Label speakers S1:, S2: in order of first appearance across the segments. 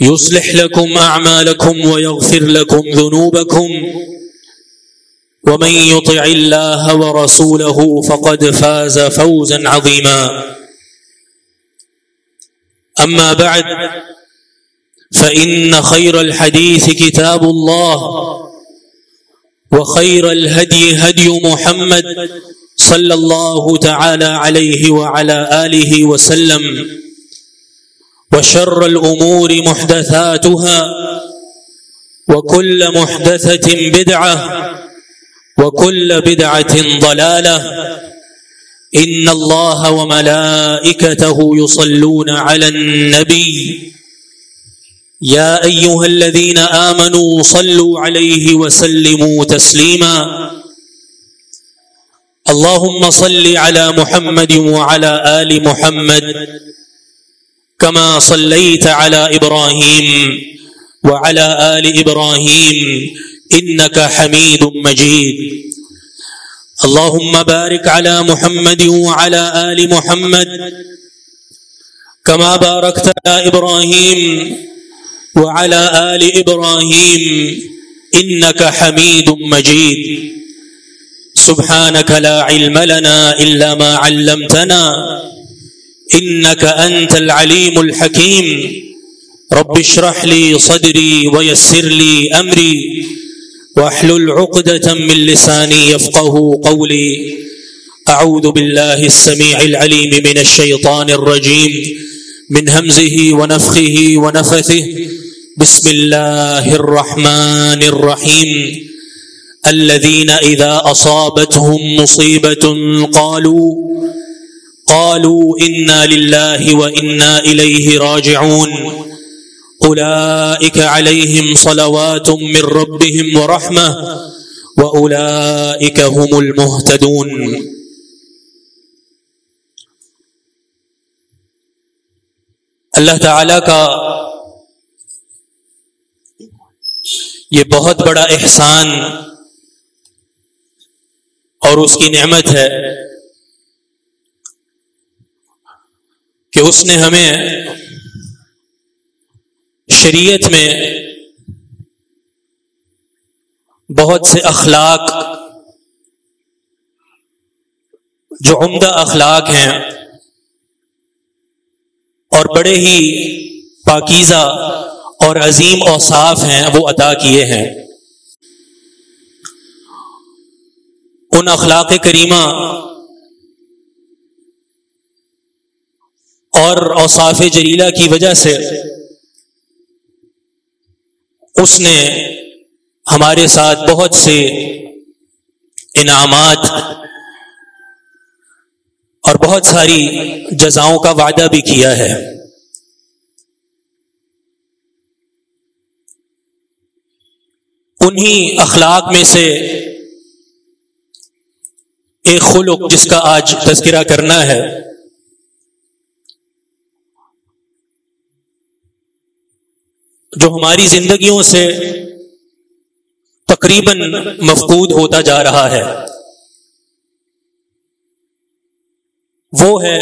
S1: يصلح لكم أعمالكم ويغفر لكم ذنوبكم ومن يطع الله ورسوله فقد فاز فوزا عظيما أما بعد فإن خير الحديث كتاب الله وخير الهدي هدي محمد صلى الله تعالى عليه وعلى آله وسلم وشر الأمور محدثاتها وكل محدثة بدعة وكل بدعة ضلالة إن الله وملائكته يصلون على النبي يا أيها الذين آمنوا صلوا عليه وسلموا تسليما اللهم صل على محمد وعلى آل محمد كما صليت على إبراهيم وعلى آل إبراهيم إنك حميد مجيد. اللهم بارك على محمد وعلى آل محمد كما باركت على إبراهيم وعلى آل إبراهيم إنك حميد مجيد. سبحانك لا علم لنا إلا ما علمتنا. إنك أنت العليم الحكيم. رب اشرح لي صدري ويسر لي أمري واحلل عقدة من لساني يفقه قولي. أعوذ بالله السميع العليم من الشيطان الرجيم. من همزه ونفخه ونفثه. بسم الله الرحمن الرحيم. الذين إذا أصابتهم مصيبة قالوا قالوا إنا لله وإنا إليه راجعون. أولئك عليهم صلوات من ربهم ورحمة وأولئك هم المهتدون. اللہ تعالی کا یہ بہت بڑا احسان اور اس کی نعمت ہے کہ اس نے ہمیں شریعت میں بہت سے اخلاق جو عمدہ اخلاق ہیں اور بڑے ہی پاکیزہ اور عظیم اور صاف ہیں، وہ عطا کیے ہیں۔ ان اخلاق کریمہ اور اوصاف جلیلہ کی وجہ سے اس نے ہمارے ساتھ بہت سے انعامات اور بہت ساری جزاؤں کا وعدہ بھی کیا ہے۔ انہی اخلاق میں سے ایک خلق جس کا آج تذکرہ کرنا ہے۔ جو ہماری زندگیوں سے تقریباً مفقود ہوتا جا رہا ہے۔ وہ ہے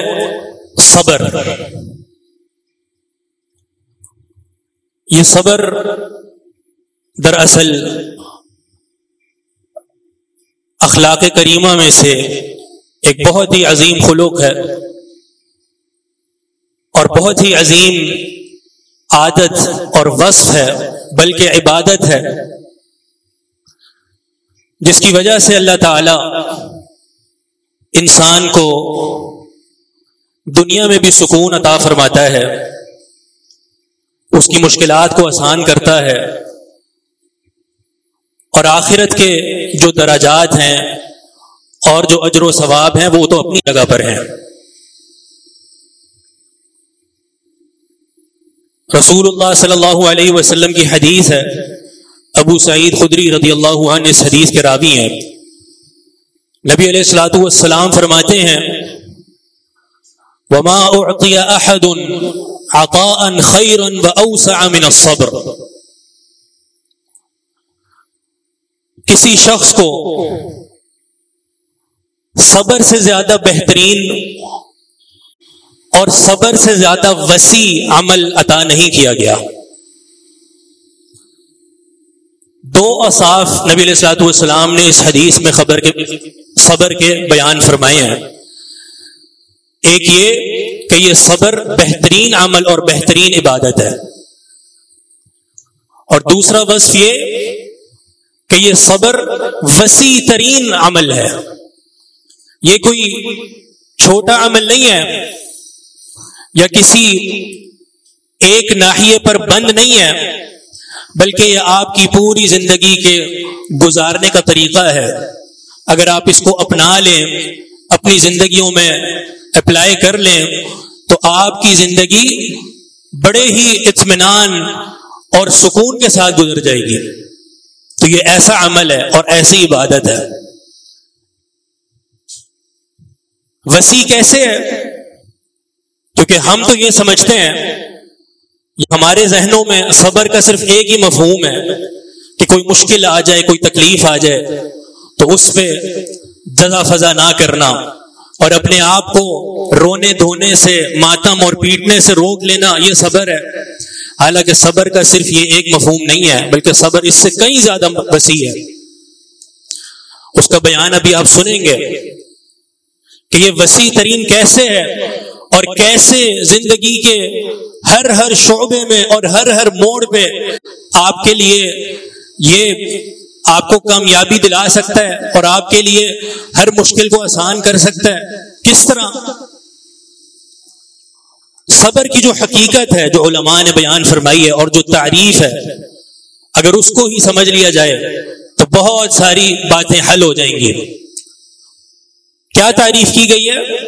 S1: صبر۔ یہ صبر دراصل اخلاق کریمہ میں سے ایک بہت ہی عظیم خلوق ہے اور بہت ہی عظیم عادت اور وصف ہے، بلکہ عبادت ہے۔ جس کی وجہ سے اللہ تعالی انسان کو دنیا میں بھی سکون عطا فرماتا ہے، اس کی مشکلات کو آسان کرتا ہے۔ اور آخرت کے جو دراجات ہیں اور جو اجر و ثواب ہیں، وہ تو اپنی جگہ پر ہیں۔ رسول اللہ صلی اللہ علیہ وسلم کی حدیث ہے۔ ابو سعید خدری رضی اللہ عنہ اس حدیث کے راوی ہیں۔ نبی علیہ السلاۃ والسلام فرماتے ہیں، وما اعطي احد عطاء خيرا واوسع من الصبر. کسی شخص کو صبر سے زیادہ بہترین اور صبر سے زیادہ وسیع عمل عطا نہیں کیا گیا۔ دو اصاف نبی علیہ السلاۃ والسلام نے اس حدیث میں خبر کے صبر کے بیان فرمائے ہیں۔ ایک یہ کہ یہ صبر بہترین عمل اور بہترین عبادت ہے۔ اور دوسرا وصف یہ کہ یہ صبر وسیع ترین عمل ہے۔ یہ کوئی چھوٹا عمل نہیں ہے۔ یا کسی ایک ناحیے پر بند نہیں ہے، بلکہ یہ آپ کی پوری زندگی کے گزارنے کا طریقہ ہے۔ اگر آپ اس کو اپنا لیں، اپنی زندگیوں میں اپلائی کر لیں، تو آپ کی زندگی بڑے ہی اطمینان اور سکون کے ساتھ گزر جائے گی۔ تو یہ ایسا عمل ہے اور ایسی عبادت ہے۔ وسیع کیسے ہے؟ کیونکہ ہم تو یہ سمجھتے ہیں ہمارے ذہنوں میں صبر کا صرف ایک ہی مفہوم ہے کہ کوئی مشکل آ جائے، کوئی تکلیف آ جائے، تو اس پہ جزا فضا نہ کرنا اور اپنے آپ کو رونے دھونے سے، ماتم اور پیٹنے سے روک لینا، یہ صبر ہے۔ حالانکہ صبر کا صرف یہ ایک مفہوم نہیں ہے، بلکہ صبر اس سے کئی زیادہ وسیع ہے۔ اس کا بیان ابھی آپ سنیں گے کہ یہ وسیع ترین کیسے ہے؟ اور کیسے زندگی کے ہر ہر شعبے میں اور ہر ہر موڑ پہ آپ کے لیے یہ آپ کو کامیابی دلا سکتا ہے اور آپ کے لیے ہر مشکل کو آسان کر سکتا ہے۔ کس طرح؟ صبر کی جو حقیقت ہے، جو علماء نے بیان فرمائی ہے اور جو تعریف ہے، اگر اس کو ہی سمجھ لیا جائے تو بہت ساری باتیں حل ہو جائیں گی۔ کیا تعریف کی گئی ہے؟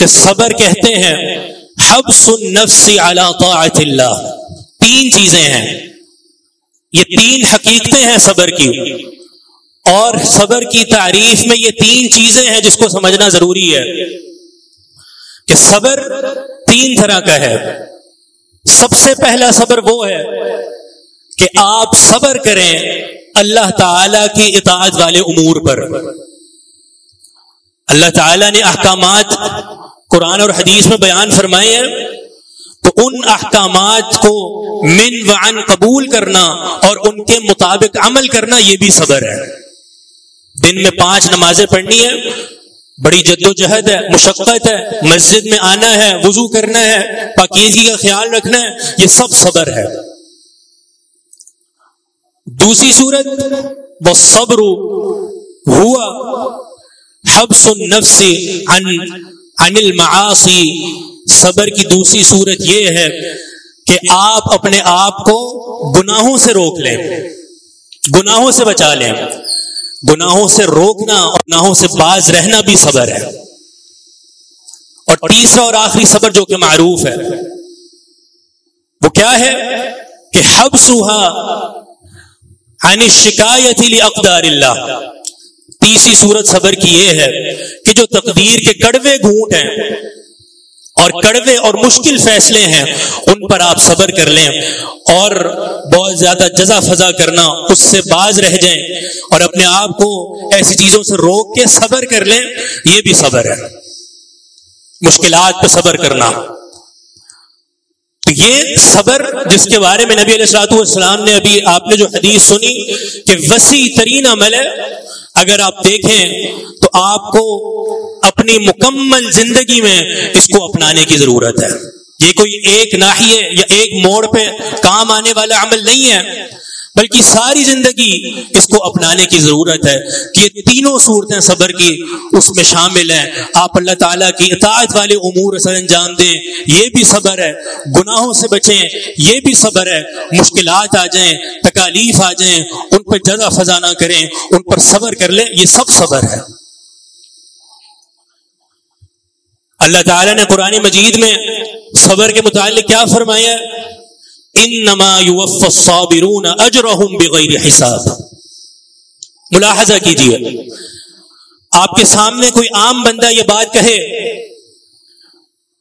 S1: کہ صبر کہتے ہیں، حبس النفس على طاعت اللہ۔ تین چیزیں ہیں۔ یہ تین حقیقتیں ہیں صبر کی۔ اور صبر کی تعریف میں یہ تین چیزیں ہیں جس کو سمجھنا ضروری ہے۔ کہ صبر تین طرح کا ہے۔ سب سے پہلا صبر وہ ہے کہ آپ صبر کریں اللہ تعالی کی اطاعت والے امور پر۔ اللہ تعالی نے احکامات قرآن اور حدیث میں بیان فرمائے ہیں، تو ان احکامات کو من و عن قبول کرنا اور ان کے مطابق عمل کرنا یہ بھی صبر ہے۔ دن میں پانچ نمازیں پڑھنی ہے بڑی جد و جہد ہے، مشقت ہے، مسجد میں آنا ہے، وضو کرنا ہے، پاکیزگی کا خیال رکھنا ہے، یہ سب صبر ہے۔ دوسری صورت وہ صبر ہوا، حبس النفس عن عن المعاصی، صبر کی دوسری صورت یہ ہے کہ آپ اپنے آپ کو گناہوں سے روک لیں، گناہوں سے بچا لیں۔ گناہوں سے روکنا اور گناہوں سے باز رہنا بھی صبر ہے۔ اور تیسرا اور آخری صبر جو کہ معروف ہے، وہ کیا ہے؟ کہ حب سوہا عن شکایت اقدار اللہ۔ تیسری صورت صبر کی یہ ہے کہ جو تقدیر کے کڑوے گھونٹ ہیں اور کڑوے اور مشکل فیصلے ہیں، ان پر آپ صبر کر لیں اور بہت زیادہ جزا فضا کرنا اس سے باز رہ جائیں اور اپنے آپ کو ایسی چیزوں سے روک کے صبر کر لیں، یہ بھی صبر ہے۔ مشکلات پہ صبر کرنا۔ تو یہ صبر جس کے بارے میں نبی علیہ السلاۃ والسلام نے ابھی آپ نے جو حدیث سنی کہ وسیع ترین عمل ہے اگر آپ دیکھیں تو آپ کو اپنی مکمل زندگی میں اس کو اپنانے کی ضرورت ہے۔ یہ کوئی ایک ناحیے یا ایک موڑ پہ کام آنے والا عمل نہیں ہے۔ بلکہ ساری زندگی اس کو اپنانے کی ضرورت ہے کہ یہ تینوں صورتیں صبر کی اس میں شامل ہیں۔ آپ اللہ تعالیٰ کی اطاعت والے امور سر انجام دیں۔ یہ بھی صبر ہے۔ گناہوں سے بچیں۔ یہ بھی صبر ہے۔ مشکلات آ جائیں۔ تکالیف آ جائیں۔ ان پہ جگہ فضا نہ کریں۔ ان پر صبر کر لیں۔ یہ سب صبر ہے۔ اللہ تعالیٰ نے قرآن مجید میں صبر کے متعلق کیا فرمایا انما يوفى الصابرون اجرهم بغیر حساب. ملاحظہ کیجیے آپ کے سامنے کوئی عام بندہ یہ بات کہے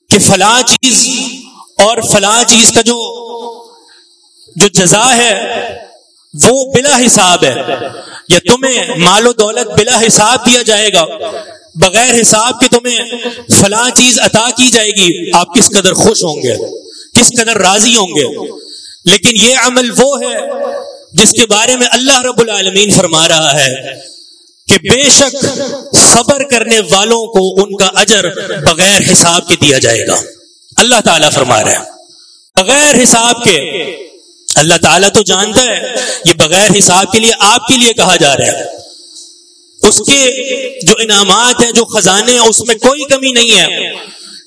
S1: کہ فلاں چیز اور فلاں چیز کا جو جو جزا ہے، وہ بلا حساب ہے، یا تمہیں مال و دولت بلا حساب دیا جائے گا، بغیر حساب کے تمہیں فلاں چیز عطا کی جائے گی، آپ کس قدر خوش ہوں گے؟ کس قدر راضی ہوں گے؟ لیکن یہ عمل وہ ہے جس کے بارے میں اللہ رب العالمین فرما رہا ہے کہ بے شک صبر کرنے والوں کو ان کا اجر بغیر حساب کے دیا جائے گا۔ اللہ تعالیٰ فرما رہا ہے۔ بغیر حساب کے۔ اللہ تعالیٰ تو جانتا ہے یہ بغیر حساب کے لیے آپ کے لیے کہا جا رہا ہے۔ اس کے جو انعامات ہیں، جو خزانے ہیں، اس میں کوئی کمی نہیں ہے۔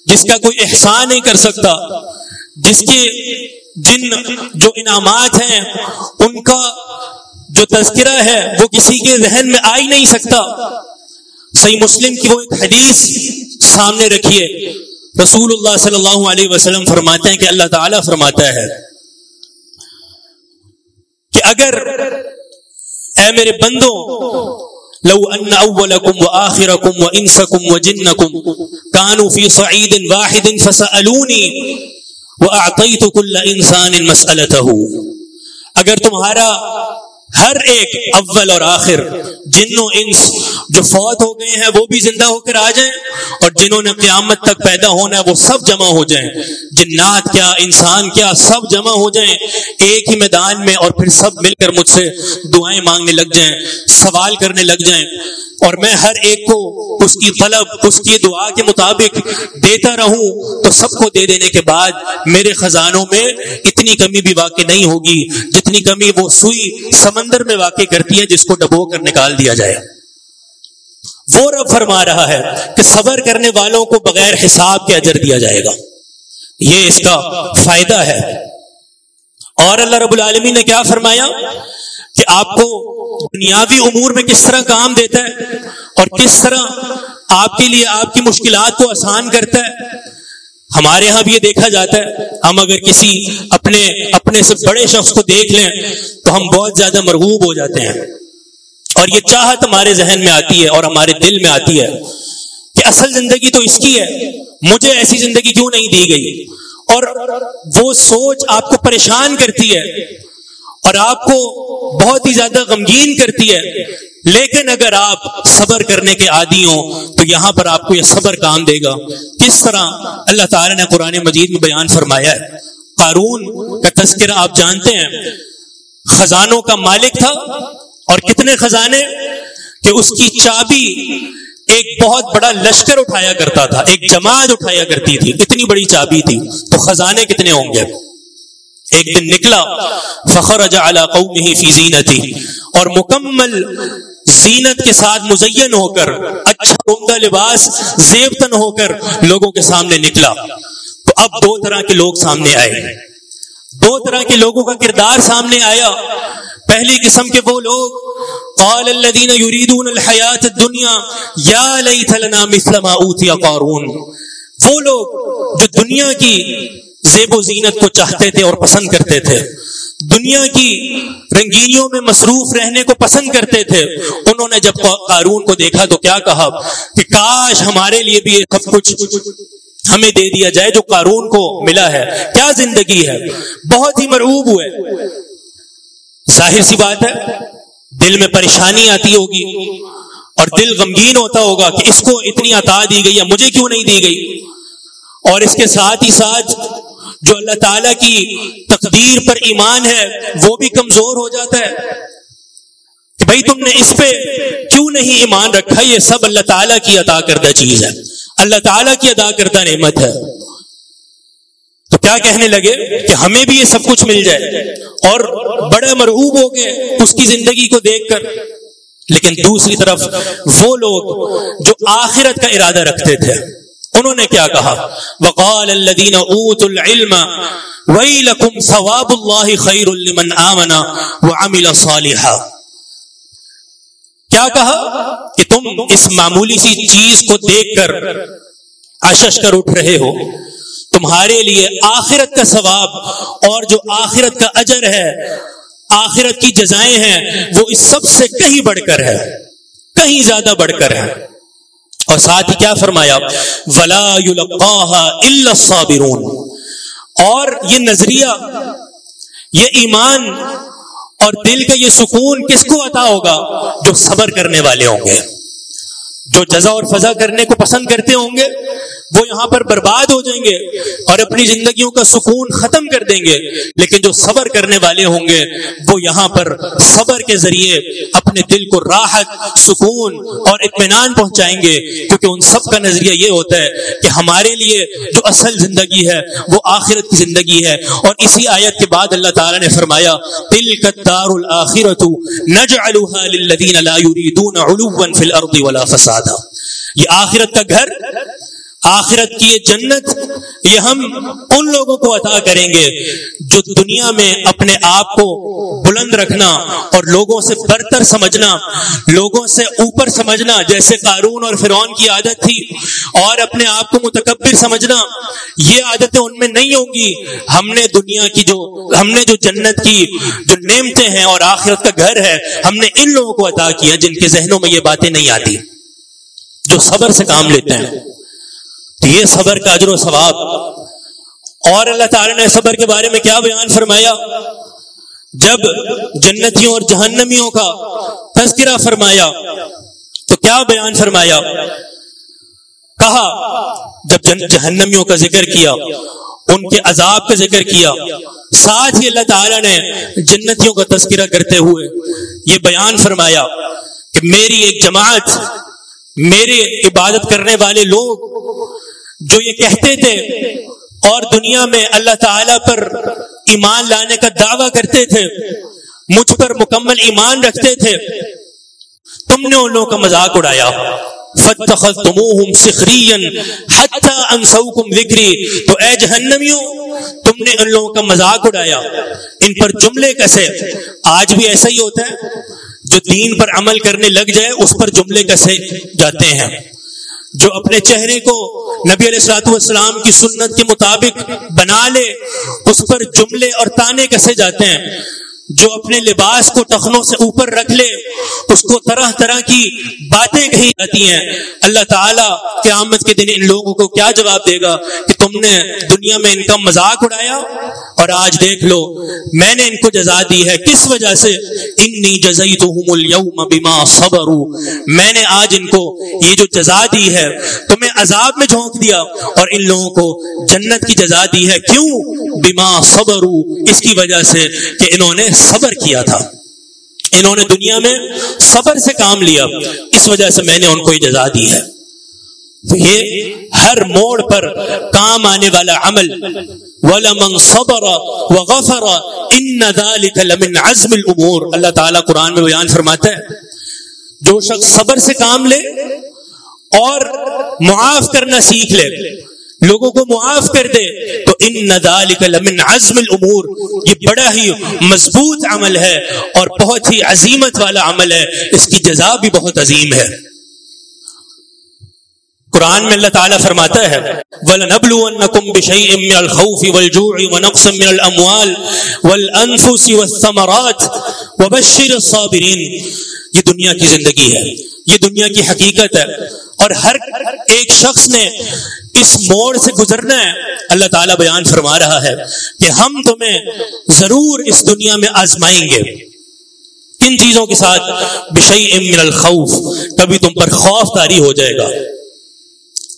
S1: جس کا کوئی احسان نہیں کر سکتا، جس کے جن جو انعامات ہیں، ان کا جو تذکرہ ہے، وہ کسی کے ذہن میں آ ہی نہیں سکتا۔ صحیح مسلم کی وہ ایک حدیث سامنے رکھیے۔ رسول اللہ صلی اللہ علیہ وسلم فرماتے ہیں کہ اللہ تعالی فرماتا ہے کہ اگر اے میرے بندوں، لو ان اولکم واخرکم وانسکم وجنکم كانوا في صعيد واحد وہ آتی تو کل انسان مسالته اگر تمہارا ہر ایک اول اور آخر جنوں انس جو فوت ہو گئے ہیں، وہ بھی زندہ ہو کر آ جائیں اور جنہوں نے قیامت تک پیدا ہونا ہے، وہ سب جمع ہو جائیں۔ جنات کیا، انسان کیا، سب جمع ہو جائیں۔ ایک ہی میدان میں اور پھر سب مل کر مجھ سے دعائیں مانگنے لگ جائیں، سوال کرنے لگ جائیں۔ اور میں ہر ایک کو اس کی طلب، اس کی دعا کے مطابق دیتا رہوں تو سب کو دے دینے کے بعد میرے خزانوں میں اتنی کمی بھی واقع نہیں ہوگی۔ جتنی کمی وہ سوئی سمجھ سمندر میں واقع کرتی ہے جس کو ڈبو کر نکال دیا جائے۔ وہ رب فرما رہا ہے کہ صبر کرنے والوں کو بغیر حساب کے اجر دیا جائے گا۔ یہ اس کا فائدہ ہے۔ اور اللہ رب العالمین نے کیا فرمایا کہ آپ کو دنیاوی امور میں کس طرح کام دیتا ہے اور کس طرح آپ کے لیے آپ کی مشکلات کو آسان کرتا ہے۔ ہمارے ہاں بھی یہ دیکھا جاتا ہے، ہم اگر کسی اپنے اپنے سے بڑے شخص کو دیکھ لیں تو ہم بہت زیادہ مرغوب ہو جاتے ہیں۔ اور یہ چاہت ہمارے ذہن میں آتی ہے اور ہمارے دل میں آتی ہے کہ اصل زندگی تو اس کی ہے، مجھے ایسی زندگی کیوں نہیں دی گئی؟ اور وہ سوچ آپ کو پریشان کرتی ہے اور آپ کو بہت ہی زیادہ غمگین کرتی ہے لیکن اگر آپ صبر کرنے کے عادی ہوں، تو یہاں پر آپ کو یہ صبر کام دے گا۔ کس طرح؟ اللہ تعالی نے قرآن مجید میں بیان فرمایا ہے۔ قارون کا تذکرہ آپ جانتے ہیں۔ خزانوں کا مالک تھا۔ اور کتنے خزانے؟ کہ اس کی چابی ایک بہت بڑا لشکر اٹھایا کرتا تھا، ایک جماعت اٹھایا کرتی تھی۔ اتنی بڑی چابی تھی۔ تو خزانے کتنے ہوں گے؟ ایک دن نکلا۔ فخر قومه فی زینتی۔ اور مکمل زینت کے ساتھ مزین ہو کر اچھا عمدہ لباس زیبتن ہو کر لوگوں کے سامنے نکلا۔ تو اب دو طرح کے لوگ سامنے آئے۔ دو طرح کے لوگوں کا کردار سامنے آیا۔ پہلی قسم کے وہ لوگ، قال الذين يريدون الحیات الدنیا، یا لیت لنا مثل ما اوتی قارون۔ وہ لوگ جو دنیا کی زیب و زینت کو چاہتے تھے اور پسند کرتے تھے۔ دنیا کی رنگینیوں میں مصروف رہنے کو پسند کرتے تھے۔ انہوں نے جب قارون کو دیکھا تو کیا کہا؟ کہ کاش ہمارے لیے بھی سب کچھ ہمیں دے دیا جائے جو قارون کو ملا ہے۔ کیا زندگی ہے؟ بہت ہی مرعوب ہوئے۔ ظاہر سی بات ہے، دل میں پریشانی آتی ہوگی اور دل غمگین ہوتا ہوگا کہ اس کو اتنی عطا دی گئی یا مجھے کیوں نہیں دی گئی؟ اور اس کے ساتھ ہی ساتھ جو اللہ تعالی کی تقدیر پر ایمان ہے، وہ بھی کمزور ہو جاتا ہے۔ کہ بھائی تم نے اس پہ کیوں نہیں ایمان رکھا؟ یہ سب اللہ تعالیٰ کی عطا کردہ چیز ہے۔ اللہ تعالیٰ کی ادا کردہ نعمت ہے۔ تو کیا کہنے لگے؟ کہ ہمیں بھی یہ سب کچھ مل جائے۔ اور بڑے مرعوب ہو گئے اس کی زندگی کو دیکھ کر۔ لیکن دوسری طرف وہ لوگ جو آخرت کا ارادہ رکھتے تھے۔ انہوں نے کیا کہا؟ وقال الذين اوتوا العلم ويلكم ثواب الله خير لمن امن وعمل صالحا۔ کیا کہا؟ کہ تم اس معمولی سی چیز کو دیکھ کر اشش کر اٹھ رہے ہو۔ تمہارے لیے آخرت کا ثواب اور جو آخرت کا اجر ہے، آخرت کی جزائیں ہیں، وہ اس سب سے کہیں بڑھ کر ہے کہیں زیادہ بڑھ کر ہے اور ساتھ ہی کیا فرمایا؟ ولا الا الصابرون۔ اور یہ نظریہ، یہ ایمان اور دل کا یہ سکون کس کو عطا ہوگا؟ جو صبر کرنے والے ہوں گے۔ جو جزا اور فضا کرنے کو پسند کرتے ہوں گے۔ وہ یہاں پر برباد ہو جائیں گے اور اپنی زندگیوں کا سکون ختم کر دیں گے۔ لیکن جو صبر کرنے والے ہوں گے، وہ یہاں پر صبر کے ذریعے اپنے دل کو راحت، سکون اور اطمینان پہنچائیں گے۔ کیونکہ ان سب کا نظریہ یہ ہوتا ہے کہ ہمارے لیے جو اصل زندگی ہے، وہ آخرت کی زندگی ہے۔ اور اسی آیت کے بعد اللہ تعالیٰ نے فرمایا تل کتار الآخرت نجعلها لا يريدون علوا في الارض ولا فسادا۔ یہ آخرت کا گھر آخرت کی یہ جنت، یہ ہم ان لوگوں کو عطا کریں گے جو دنیا میں اپنے آپ کو بلند رکھنا اور لوگوں سے برتر سمجھنا، لوگوں سے اوپر سمجھنا، جیسے قارون اور فرعون کی عادت تھی، اور اپنے آپ کو متکبر سمجھنا، یہ عادتیں ان میں نہیں ہوں گی۔ ہم نے دنیا کی جو، ہم نے جو جنت کی جو نعمتیں ہیں اور آخرت کا گھر ہے، ہم نے ان لوگوں کو عطا کیا جن کے ذہنوں میں یہ باتیں نہیں آتی، جو صبر سے کام لیتے ہیں۔ یہ صبر کا اجر و ثواب۔ اور اللہ تعالی نے صبر کے بارے میں کیا بیان فرمایا؟ جب جنتیوں اور جہنمیوں کا تذکرہ فرمایا، تو کیا بیان فرمایا؟ کہا، جب جہنمیوں کا ذکر کیا، ان کے عذاب کا ذکر کیا، ساتھ ہی اللہ تعالی نے جنتیوں کا تذکرہ کرتے ہوئے یہ بیان فرمایا کہ میری ایک جماعت، میرے عبادت کرنے والے لوگ جو یہ کہتے تھے، اور دنیا میں اللہ تعالی پر ایمان لانے کا دعویٰ کرتے تھے، مجھ پر مکمل ایمان رکھتے تھے۔ تم نے ان لوگوں کا مذاق اڑایا۔ تو اے جہنمیوں، تم نے ان لوگوں کا مذاق اڑایا۔ ان پر جملے کسے آج بھی ایسا ہی ہوتا ہے۔ جو دین پر عمل کرنے لگ جائے، اس پر جملے کسے جاتے ہیں؟ جو اپنے چہرے کو نبی علیہ السلاط والسلام کی سنت کے مطابق بنا لے، اس پر جملے اور تانے کسے جاتے ہیں؟ جو اپنے لباس کو ٹخنوں سے اوپر رکھ لے، اس کو طرح طرح کی باتیں کہی جاتی ہیں۔ اللہ تعالیٰ قیامت کے دن ان لوگوں کو کیا جواب دے گا کہ تم نے دنیا میں ان کا مذاق اڑایا؟ اور آج دیکھ لو، میں نے ان کو جزا دی ہے۔ کس وجہ سے؟ انی جزئی تو بیما صبر میں نے آج ان کو یہ جو جزا دی ہے، تمہیں عذاب میں جھونک دیا۔ اور ان لوگوں کو جنت کی جزا دی ہے۔ کیوں؟ بیما صبر اس کی وجہ سے کہ انہوں نے صبر کیا تھا۔ انہوں نے دنیا میں صبر سے کام لیا، اس وجہ سے میں نے ان کو یہ جزا دی ہے۔ تو یہ ہر موڑ پر کام آنے والا عمل، وَلَمَنْ صَبَرَ وَغَفَرَ إِنَّ ذَلِكَ لَمِنْ عَزْمِ الْأُمُورِ۔ اللہ تعالیٰ قرآن میں بیان فرماتا ہے، جو شخص صبر سے کام لے اور معاف کرنا سیکھ لے لوگوں کو معاف کر دے، تو ان ندالک لمن عزم الامور۔ یہ بڑا ہی مضبوط عمل ہے اور بہت ہی عظیمت والا عمل ہے۔ اس کی جزا بھی بہت عظیم ہے۔ قرآن میں اللہ تعالیٰ فرماتا ہے، وَلَنَبْلُوَنَّكُمْ بِشَيْءٍ مِّنَ الْخَوْفِ وَالْجُوعِ وَنَقْصٍ مِّنَ الْأَمْوَالِ وَالْأَنفُسِ وَالثَّمَرَاتِ وَبَشِّرِ الصَّابِرِينَ۔ یہ دنیا کی زندگی ہے، یہ دنیا کی حقیقت ہے۔ اور ہر ایک شخص نے اس موڑ سے گزرنا ہے، اللہ تعالیٰ بیان فرما رہا ہے کہ ہم تمہیں ضرور اس دنیا میں آزمائیں گے۔ کن چیزوں کے ساتھ بشئی من الخوف، کبھی تم پر خوف تاری ہو جائے گا۔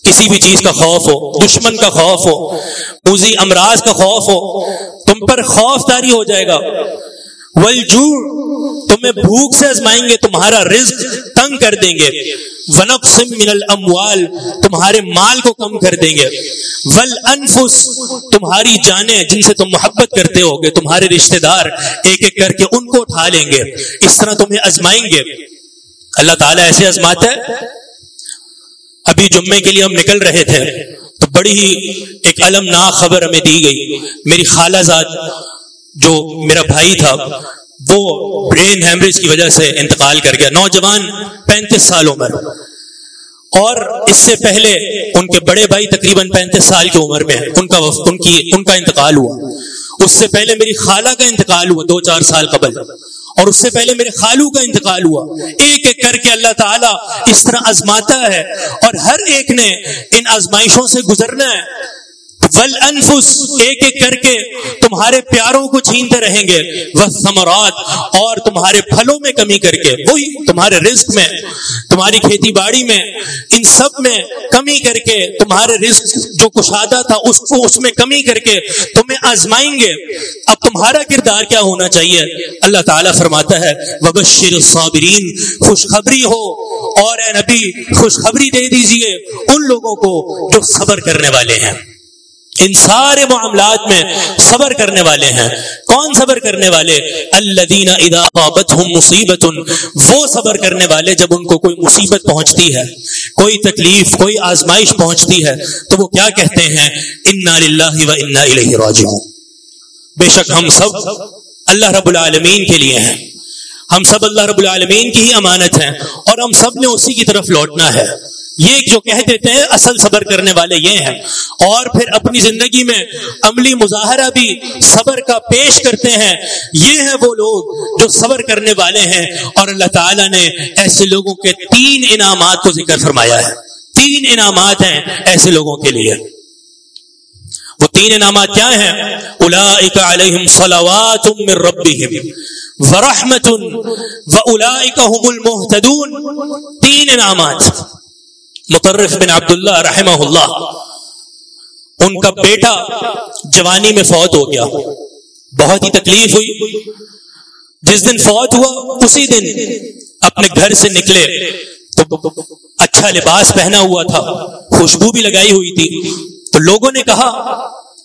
S1: کسی بھی چیز کا خوف ہو، دشمن کا خوف ہو موزی امراض کا خوف ہو، تم پر خوف تاری ہو جائے گا۔ ولجو تمہیں بھوک سے ازمائیں گے، تمہارا رزق تنگ کر دیں گے۔ ونقسم من الاموال تمہارے مال کو کم کر دیں گے۔ ول انفس تمہاری جانیں جن سے تم محبت کرتے ہو گے تمہارے رشتہ دار ایک ایک کر کے ان کو اٹھا لیں گے۔ اس طرح تمہیں ازمائیں گے۔ اللہ تعالیٰ ایسے ازماتا ہے۔ ابھی جمعے کے لیے ہم نکل رہے تھے، تو بڑی ہی ایک المناک خبر ہمیں دی گئی۔ میری خالہ زاد جو میرا بھائی تھا، وہ برین ہیمریج کی وجہ سے انتقال کر گیا۔ نوجوان پینتیس سال عمر۔ اور اس سے پہلے ان کے بڑے بھائی تقریباً پینتیس سال کی عمر میں ان کا ان کی ان کا انتقال ہوا۔ اس سے پہلے میری خالہ کا انتقال ہوا دو چار سال قبل۔ اور اس سے پہلے میرے خالو کا انتقال ہوا۔ ایک ایک کر کے اللہ تعالیٰ اس طرح آزماتا ہے اور ہر ایک نے ان آزمائشوں سے گزرنا ہے۔ ول انفس، ایک ایک کر کے تمہارے پیاروں کو چھینتے رہیں گے۔ وہ سمرات اور تمہارے پھلوں میں کمی کر کے، وہی تمہارے رزق میں، تمہاری کھیتی باڑی میں، ان سب میں کمی کر کے تمہارے رزق جو کشادہ تھا، اس کو اس میں کمی کر کے تمہیں آزمائیں گے۔ اب تمہارا کردار کیا ہونا چاہیے؟ اللہ تعالیٰ فرماتا ہے، وبشر الصابرین خوشخبری ہو، اور اے نبی، خوشخبری دے دیجیے ان لوگوں کو جو صبر کرنے والے ہیں۔ ان سارے معاملات میں صبر کرنے والے ہیں۔ کون صبر کرنے والے؟ اللہ دینا مصیبت، وہ صبر کرنے والے جب ان کو کوئی مصیبت پہنچتی ہے، کوئی تکلیف، کوئی آزمائش پہنچتی ہے، تو وہ کیا کہتے ہیں؟ انا و انا الیہ راجعون۔ بے شک ہم سب اللہ رب العالمین کے لیے ہیں۔ ہم سب اللہ رب العالمین کی ہی امانت ہیں اور ہم سب نے اسی کی طرف لوٹنا ہے۔ یہ جو کہہ دیتے ہیں اصل صبر کرنے والے یہ ہیں۔ اور پھر اپنی زندگی میں عملی مظاہرہ بھی صبر کا پیش کرتے ہیں۔ یہ ہیں وہ لوگ جو صبر کرنے والے ہیں۔ اور اللہ تعالیٰ نے ایسے لوگوں کے تین انعامات کو ذکر فرمایا ہے۔ تین انعامات ہیں ایسے لوگوں کے لیے۔ وہ تین انعامات کیا ہیں؟ الا علیہم صلوات من ربهم ورحمت و الا المحتدون تین انعامات۔ مترف بن عبداللہ رحمہ اللہ ان کا بیٹا جوانی میں فوت ہو گیا۔ بہت ہی تکلیف ہوئی۔ جس دن فوت ہوا، اسی دن اپنے گھر سے نکلے۔ تو اچھا لباس پہنا ہوا تھا۔ خوشبو بھی لگائی ہوئی تھی۔ تو لوگوں نے کہا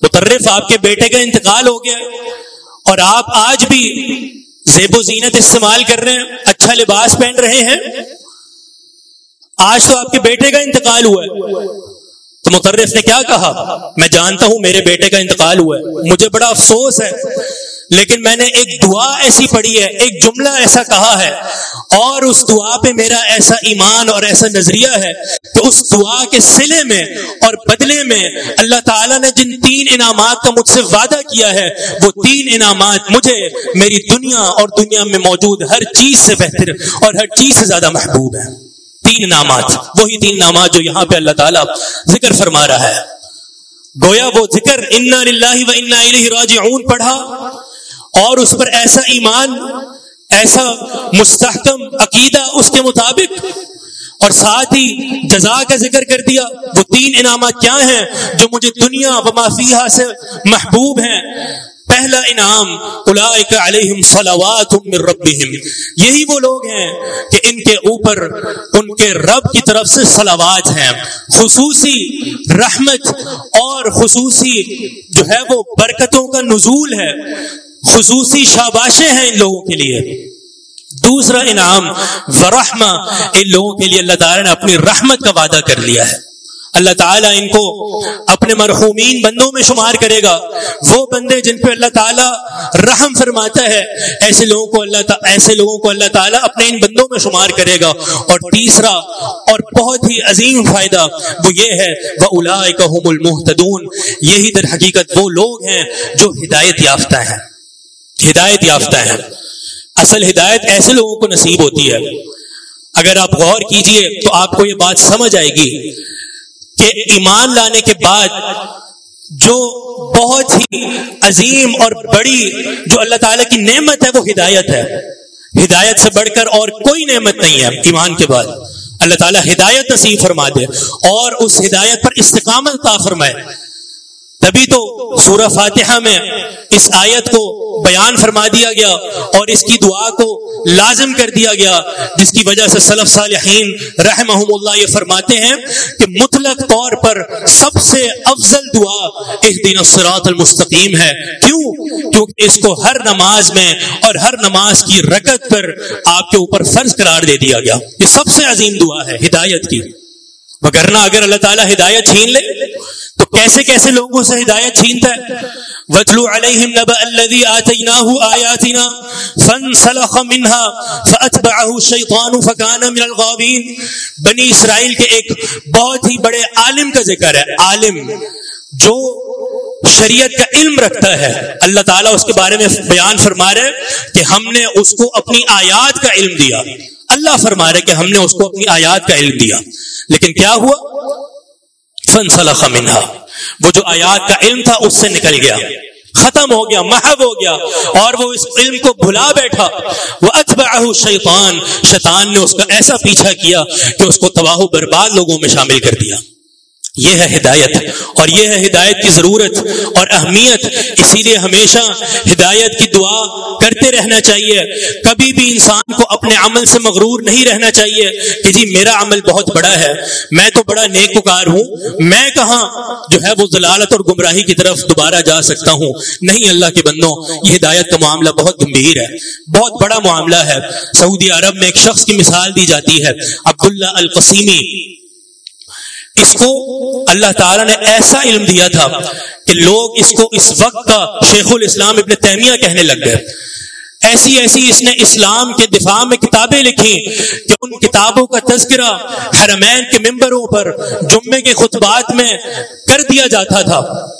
S1: مترف آپ کے بیٹے کا انتقال ہو گیا اور آپ آج بھی زیب و زینت استعمال کر رہے ہیں اچھا لباس پہن رہے ہیں۔ آج تو آپ کے بیٹے کا انتقال ہوا ہے۔ تو مقرف نے کیا کہا؟ میں جانتا ہوں میرے بیٹے کا انتقال ہوا ہے۔ مجھے بڑا افسوس ہے۔ لیکن میں نے ایک دعا ایسی پڑھی ہے، ایک جملہ ایسا کہا ہے۔ اور اس دعا پہ میرا ایسا ایمان اور ایسا نظریہ ہے کہ اس دعا کے سلے میں اور بدلے میں اللہ تعالیٰ نے جن تین انعامات کا مجھ سے وعدہ کیا ہے، وہ تین انعامات مجھے میری دنیا اور دنیا میں موجود ہر چیز سے بہتر اور ہر چیز سے زیادہ محبوب ہے تین نامات، وہی تین نامات جو یہاں پہ اللہ تعالیٰ ذکر فرما رہا ہے۔ گویا وہ ذکر انا و انا راجعون پڑھا، اور اس پر ایسا ایمان، ایسا مستحکم عقیدہ اس کے مطابق، اور ساتھ ہی جزا کا ذکر کر دیا۔ وہ تین انعامات کیا ہیں جو مجھے دنیا و مافیہ سے محبوب ہیں؟ پہلا انعام علیہم صلوات من ربهم یہی وہ لوگ ہیں کہ ان کے اوپر، ان کے رب کی طرف سے صلوات ہیں۔ خصوصی رحمت اور خصوصی جو ہے وہ برکتوں کا نزول ہے۔ خصوصی شاباشیں ہیں ان لوگوں کے لیے۔ دوسرا انعام، ورحمہ، ان لوگوں کے لیے اللہ تعالیٰ نے اپنی رحمت کا وعدہ کر لیا ہے۔ اللہ تعالیٰ ان کو اپنے مرحومین بندوں میں شمار کرے گا۔ وہ بندے جن پہ اللہ تعالیٰ رحم فرماتا ہے، ایسے لوگوں کو اللہ ایسے لوگوں کو اللہ تعالیٰ اپنے ان بندوں میں شمار کرے گا۔ اور تیسرا اور بہت ہی عظیم فائدہ وہ یہ ہے وہ المحتدون یہی در حقیقت وہ لوگ ہیں جو ہدایت یافتہ ہیں۔ ہدایت یافتہ ہیں۔ اصل ہدایت ایسے لوگوں کو نصیب ہوتی ہے۔ اگر آپ غور کیجیے تو آپ کو یہ بات سمجھ آئے گی۔ کہ ایمان لانے کے بعد جو بہت ہی عظیم اور بڑی جو اللہ تعالیٰ کی نعمت ہے وہ ہدایت ہے۔ ہدایت سے بڑھ کر اور کوئی نعمت نہیں ہے ایمان کے بعد۔ اللہ تعالیٰ ہدایت نصیب فرما دے اور اس ہدایت پر استقامت تا فرمائے۔ تبھی تو سورہ فاتحہ میں اس آیت کو بیان فرما دیا گیا اور اس کی دعا کو لازم کر دیا گیا، جس کی وجہ سے صلف صالحین رحمہم اللہ یہ فرماتے ہیں کہ مطلق طور پر سب سے افضل دعا ایک دن الصراط المستقیم ہے۔ کیوں؟ کیونکہ اس کو ہر نماز میں اور ہر نماز کی رکت پر آپ کے اوپر فرض قرار دے دیا گیا۔ یہ سب سے عظیم دعا ہے، ہدایت کی۔ وگرنا اگر اللہ تعالیٰ ہدایت چھین لے، تو کیسے کیسے لوگوں سے ہدایت چھینتا ہے؟ وَتْلُو عَلَيْهِمْ نَبَأَ الَّذِي آتَيْنَاهُ آيَاتِنَا فَانْسَلَخَ مِنْهَا فَأَتْبَعَهُ الشَّيْطَانُ فَكَانَ مِنَ الْغَابِينَ۔ بنی اسرائیل کے ایک بہت ہی بڑے عالم کا ذکر ہے، عالم جو شریعت کا علم رکھتا ہے۔ اللہ تعالیٰ اس کے بارے میں بیان فرما رہے کہ ہم نے اس کو اپنی آیات کا علم دیا۔ اللہ فرما رہے کہ ہم نے اس کو اپنی آیات کا علم دیا۔ لیکن کیا ہوا؟ فنسلخ منها وہ جو آیات کا علم تھا اس سے نکل گیا۔ ختم ہو گیا محب ہو گیا۔ اور وہ اس علم کو بھلا بیٹھا۔ وہ اتبعہ شیطان شیطان نے اس کا ایسا پیچھا کیا کہ اس کو تباہ و برباد لوگوں میں شامل کر دیا۔ یہ ہے ہدایت اور یہ ہے ہدایت کی ضرورت اور اہمیت۔ اسی لیے ہمیشہ ہدایت کی دعا کرتے رہنا چاہیے۔ کبھی بھی انسان کو اپنے عمل سے مغرور نہیں رہنا چاہیے۔ کہ جی میرا عمل بہت بڑا ہے، میں تو بڑا نیکوکار ہوں، میں کہاں جو ہے وہ ضلالت اور گمراہی کی طرف دوبارہ جا سکتا ہوں؟ نہیں اللہ کے بندوں، یہ ہدایت کا معاملہ بہت گمبھیر ہے۔ بہت بڑا معاملہ ہے۔ سعودی عرب میں ایک شخص کی مثال دی جاتی ہے، عبداللہ القسیمی۔ اس کو اللہ تعالیٰ نے ایسا علم دیا تھا کہ لوگ اس کو اس وقت کا شیخ الاسلام ابن تیمیہ کہنے لگ گئے۔ ایسی ایسی اس نے اسلام کے دفاع میں کتابیں لکھی کہ ان کتابوں کا تذکرہ حرمین کے ممبروں پر جمعے کے خطبات میں کر دیا جاتا تھا۔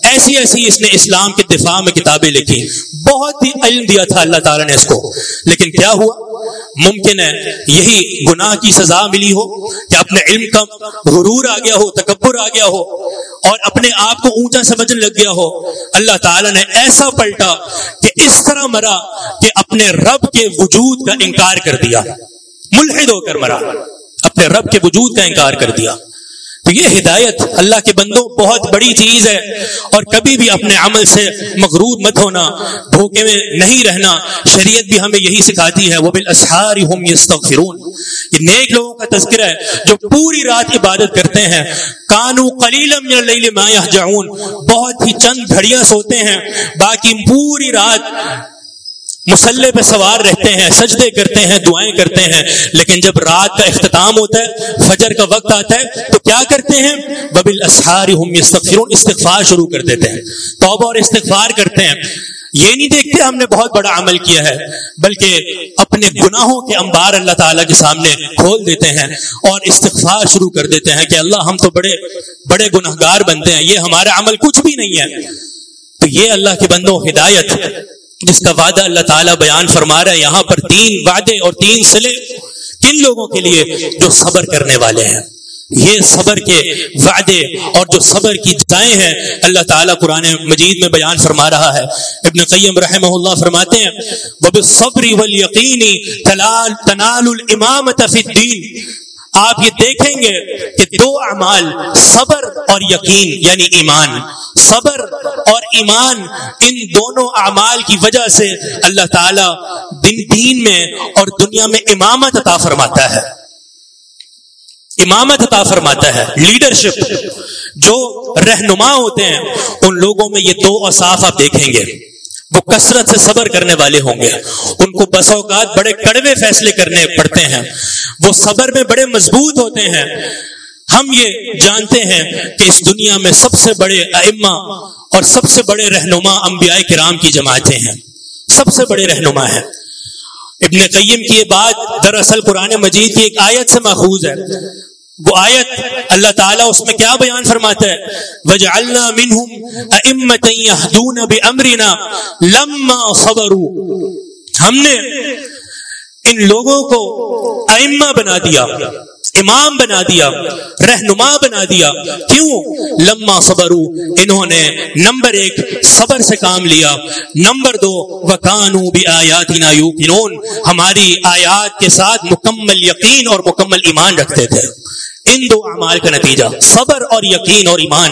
S1: ایسی ایسی اس نے اسلام کے دفاع میں کتابیں لکھی بہت ہی علم دیا تھا اللہ تعالیٰ نے اس کو۔ لیکن کیا ہوا؟ ممکن ہے یہی گناہ کی سزا ملی ہو کہ اپنے علم کا غرور آ گیا ہو، تکبر آ گیا ہو اور اپنے آپ کو اونچا سمجھنے لگ گیا ہو۔ اللہ تعالیٰ نے ایسا پلٹا کہ اس طرح مرا کہ اپنے رب کے وجود کا انکار کر دیا۔ ملحد ہو کر مرا۔ اپنے رب کے وجود کا انکار کر دیا۔ تو یہ ہدایت اللہ کے بندوں بہت بڑی چیز ہے اور کبھی بھی اپنے عمل سے مغرور مت ہونا، دھوکے میں نہیں رہنا۔ شریعت بھی ہمیں یہی سکھاتی ہے وہ یہ نیک لوگوں کا تذکرہ ہے جو پوری رات عبادت کرتے ہیں۔ کانو کلیلم جاؤن بہت ہی چند گھڑیاں سوتے ہیں، باقی پوری رات مسلح پہ سوار رہتے ہیں، سجدے کرتے ہیں، دعائیں کرتے ہیں۔ لیکن جب رات کا اختتام ہوتا ہے، فجر کا وقت آتا ہے، تو کیا کرتے ہیں؟ ببل استغفار شروع کر دیتے ہیں۔ توبہ اور استغفار کرتے ہیں۔ یہ نہیں دیکھتے ہم نے بہت بڑا عمل کیا ہے، بلکہ اپنے گناہوں کے انبار اللہ تعالیٰ کے سامنے کھول دیتے ہیں اور استغفار شروع کر دیتے ہیں کہ اللہ ہم تو بڑے بڑے گناہ گار بنتے ہیں۔ یہ ہمارا عمل کچھ بھی نہیں ہے۔ تو یہ اللہ کے بندوں ہدایت جس کا وعدہ اللہ تعالیٰ بیان فرما رہا ہے، یہاں پر تین وعدے اور تین سلے کن لوگوں کے لیے جو صبر کرنے والے ہیں۔ یہ صبر کے وعدے اور جو صبر کی جائیں ہیں، اللہ تعالیٰ قرآن مجید میں بیان فرما رہا ہے۔ ابن قیم رحمہ اللہ فرماتے ہیں، وَبِالصَّبْرِ وَالْيَقِينِ تَنَالُ الْإِمَامَةَ فِي الدِّينِ آپ یہ دیکھیں گے کہ دو اعمال، صبر اور یقین یعنی ایمان۔ صبر اور ایمان ان دونوں اعمال کی وجہ سے اللہ تعالی دن دین میں اور دنیا میں امامت عطا فرماتا ہے۔ امامت عطا فرماتا ہے۔ لیڈرشپ، جو رہنما ہوتے ہیں، ان لوگوں میں یہ دو اصاف آپ دیکھیں گے۔ وہ کثرت سے صبر کرنے والے ہوں گے۔ ان کو بس اوقات بڑے کڑوے فیصلے کرنے پڑتے ہیں۔ وہ صبر میں بڑے مضبوط ہوتے ہیں۔ ہم یہ جانتے ہیں کہ اس دنیا میں سب سے بڑے ائمہ اور سب سے بڑے رہنما انبیاء کرام کی جماعتیں ہیں۔ سب سے بڑے رہنما ہیں۔ ابن قیم کی یہ بات دراصل قرآن مجید کی ایک آیت سے ماخوذ ہے۔ وہ آیت اللہ تعالیٰ اس میں کیا بیان فرماتا ہے؟ وجعلنا منہم ائمتا یہدون بامرنا لما صبروا۔ ہم نے ان لوگوں کو ائمہ بنا دیا، امام بنا دیا، رہنما بنا دیا۔ کیوں؟ لما صبرو انہوں نے نمبر ایک صبر سے کام لیا۔ نمبر دو وکانو بھی آیات ہماری آیات کے ساتھ مکمل یقین اور مکمل ایمان رکھتے تھے۔ ان دو اعمال کا نتیجہ، صبر اور یقین اور ایمان۔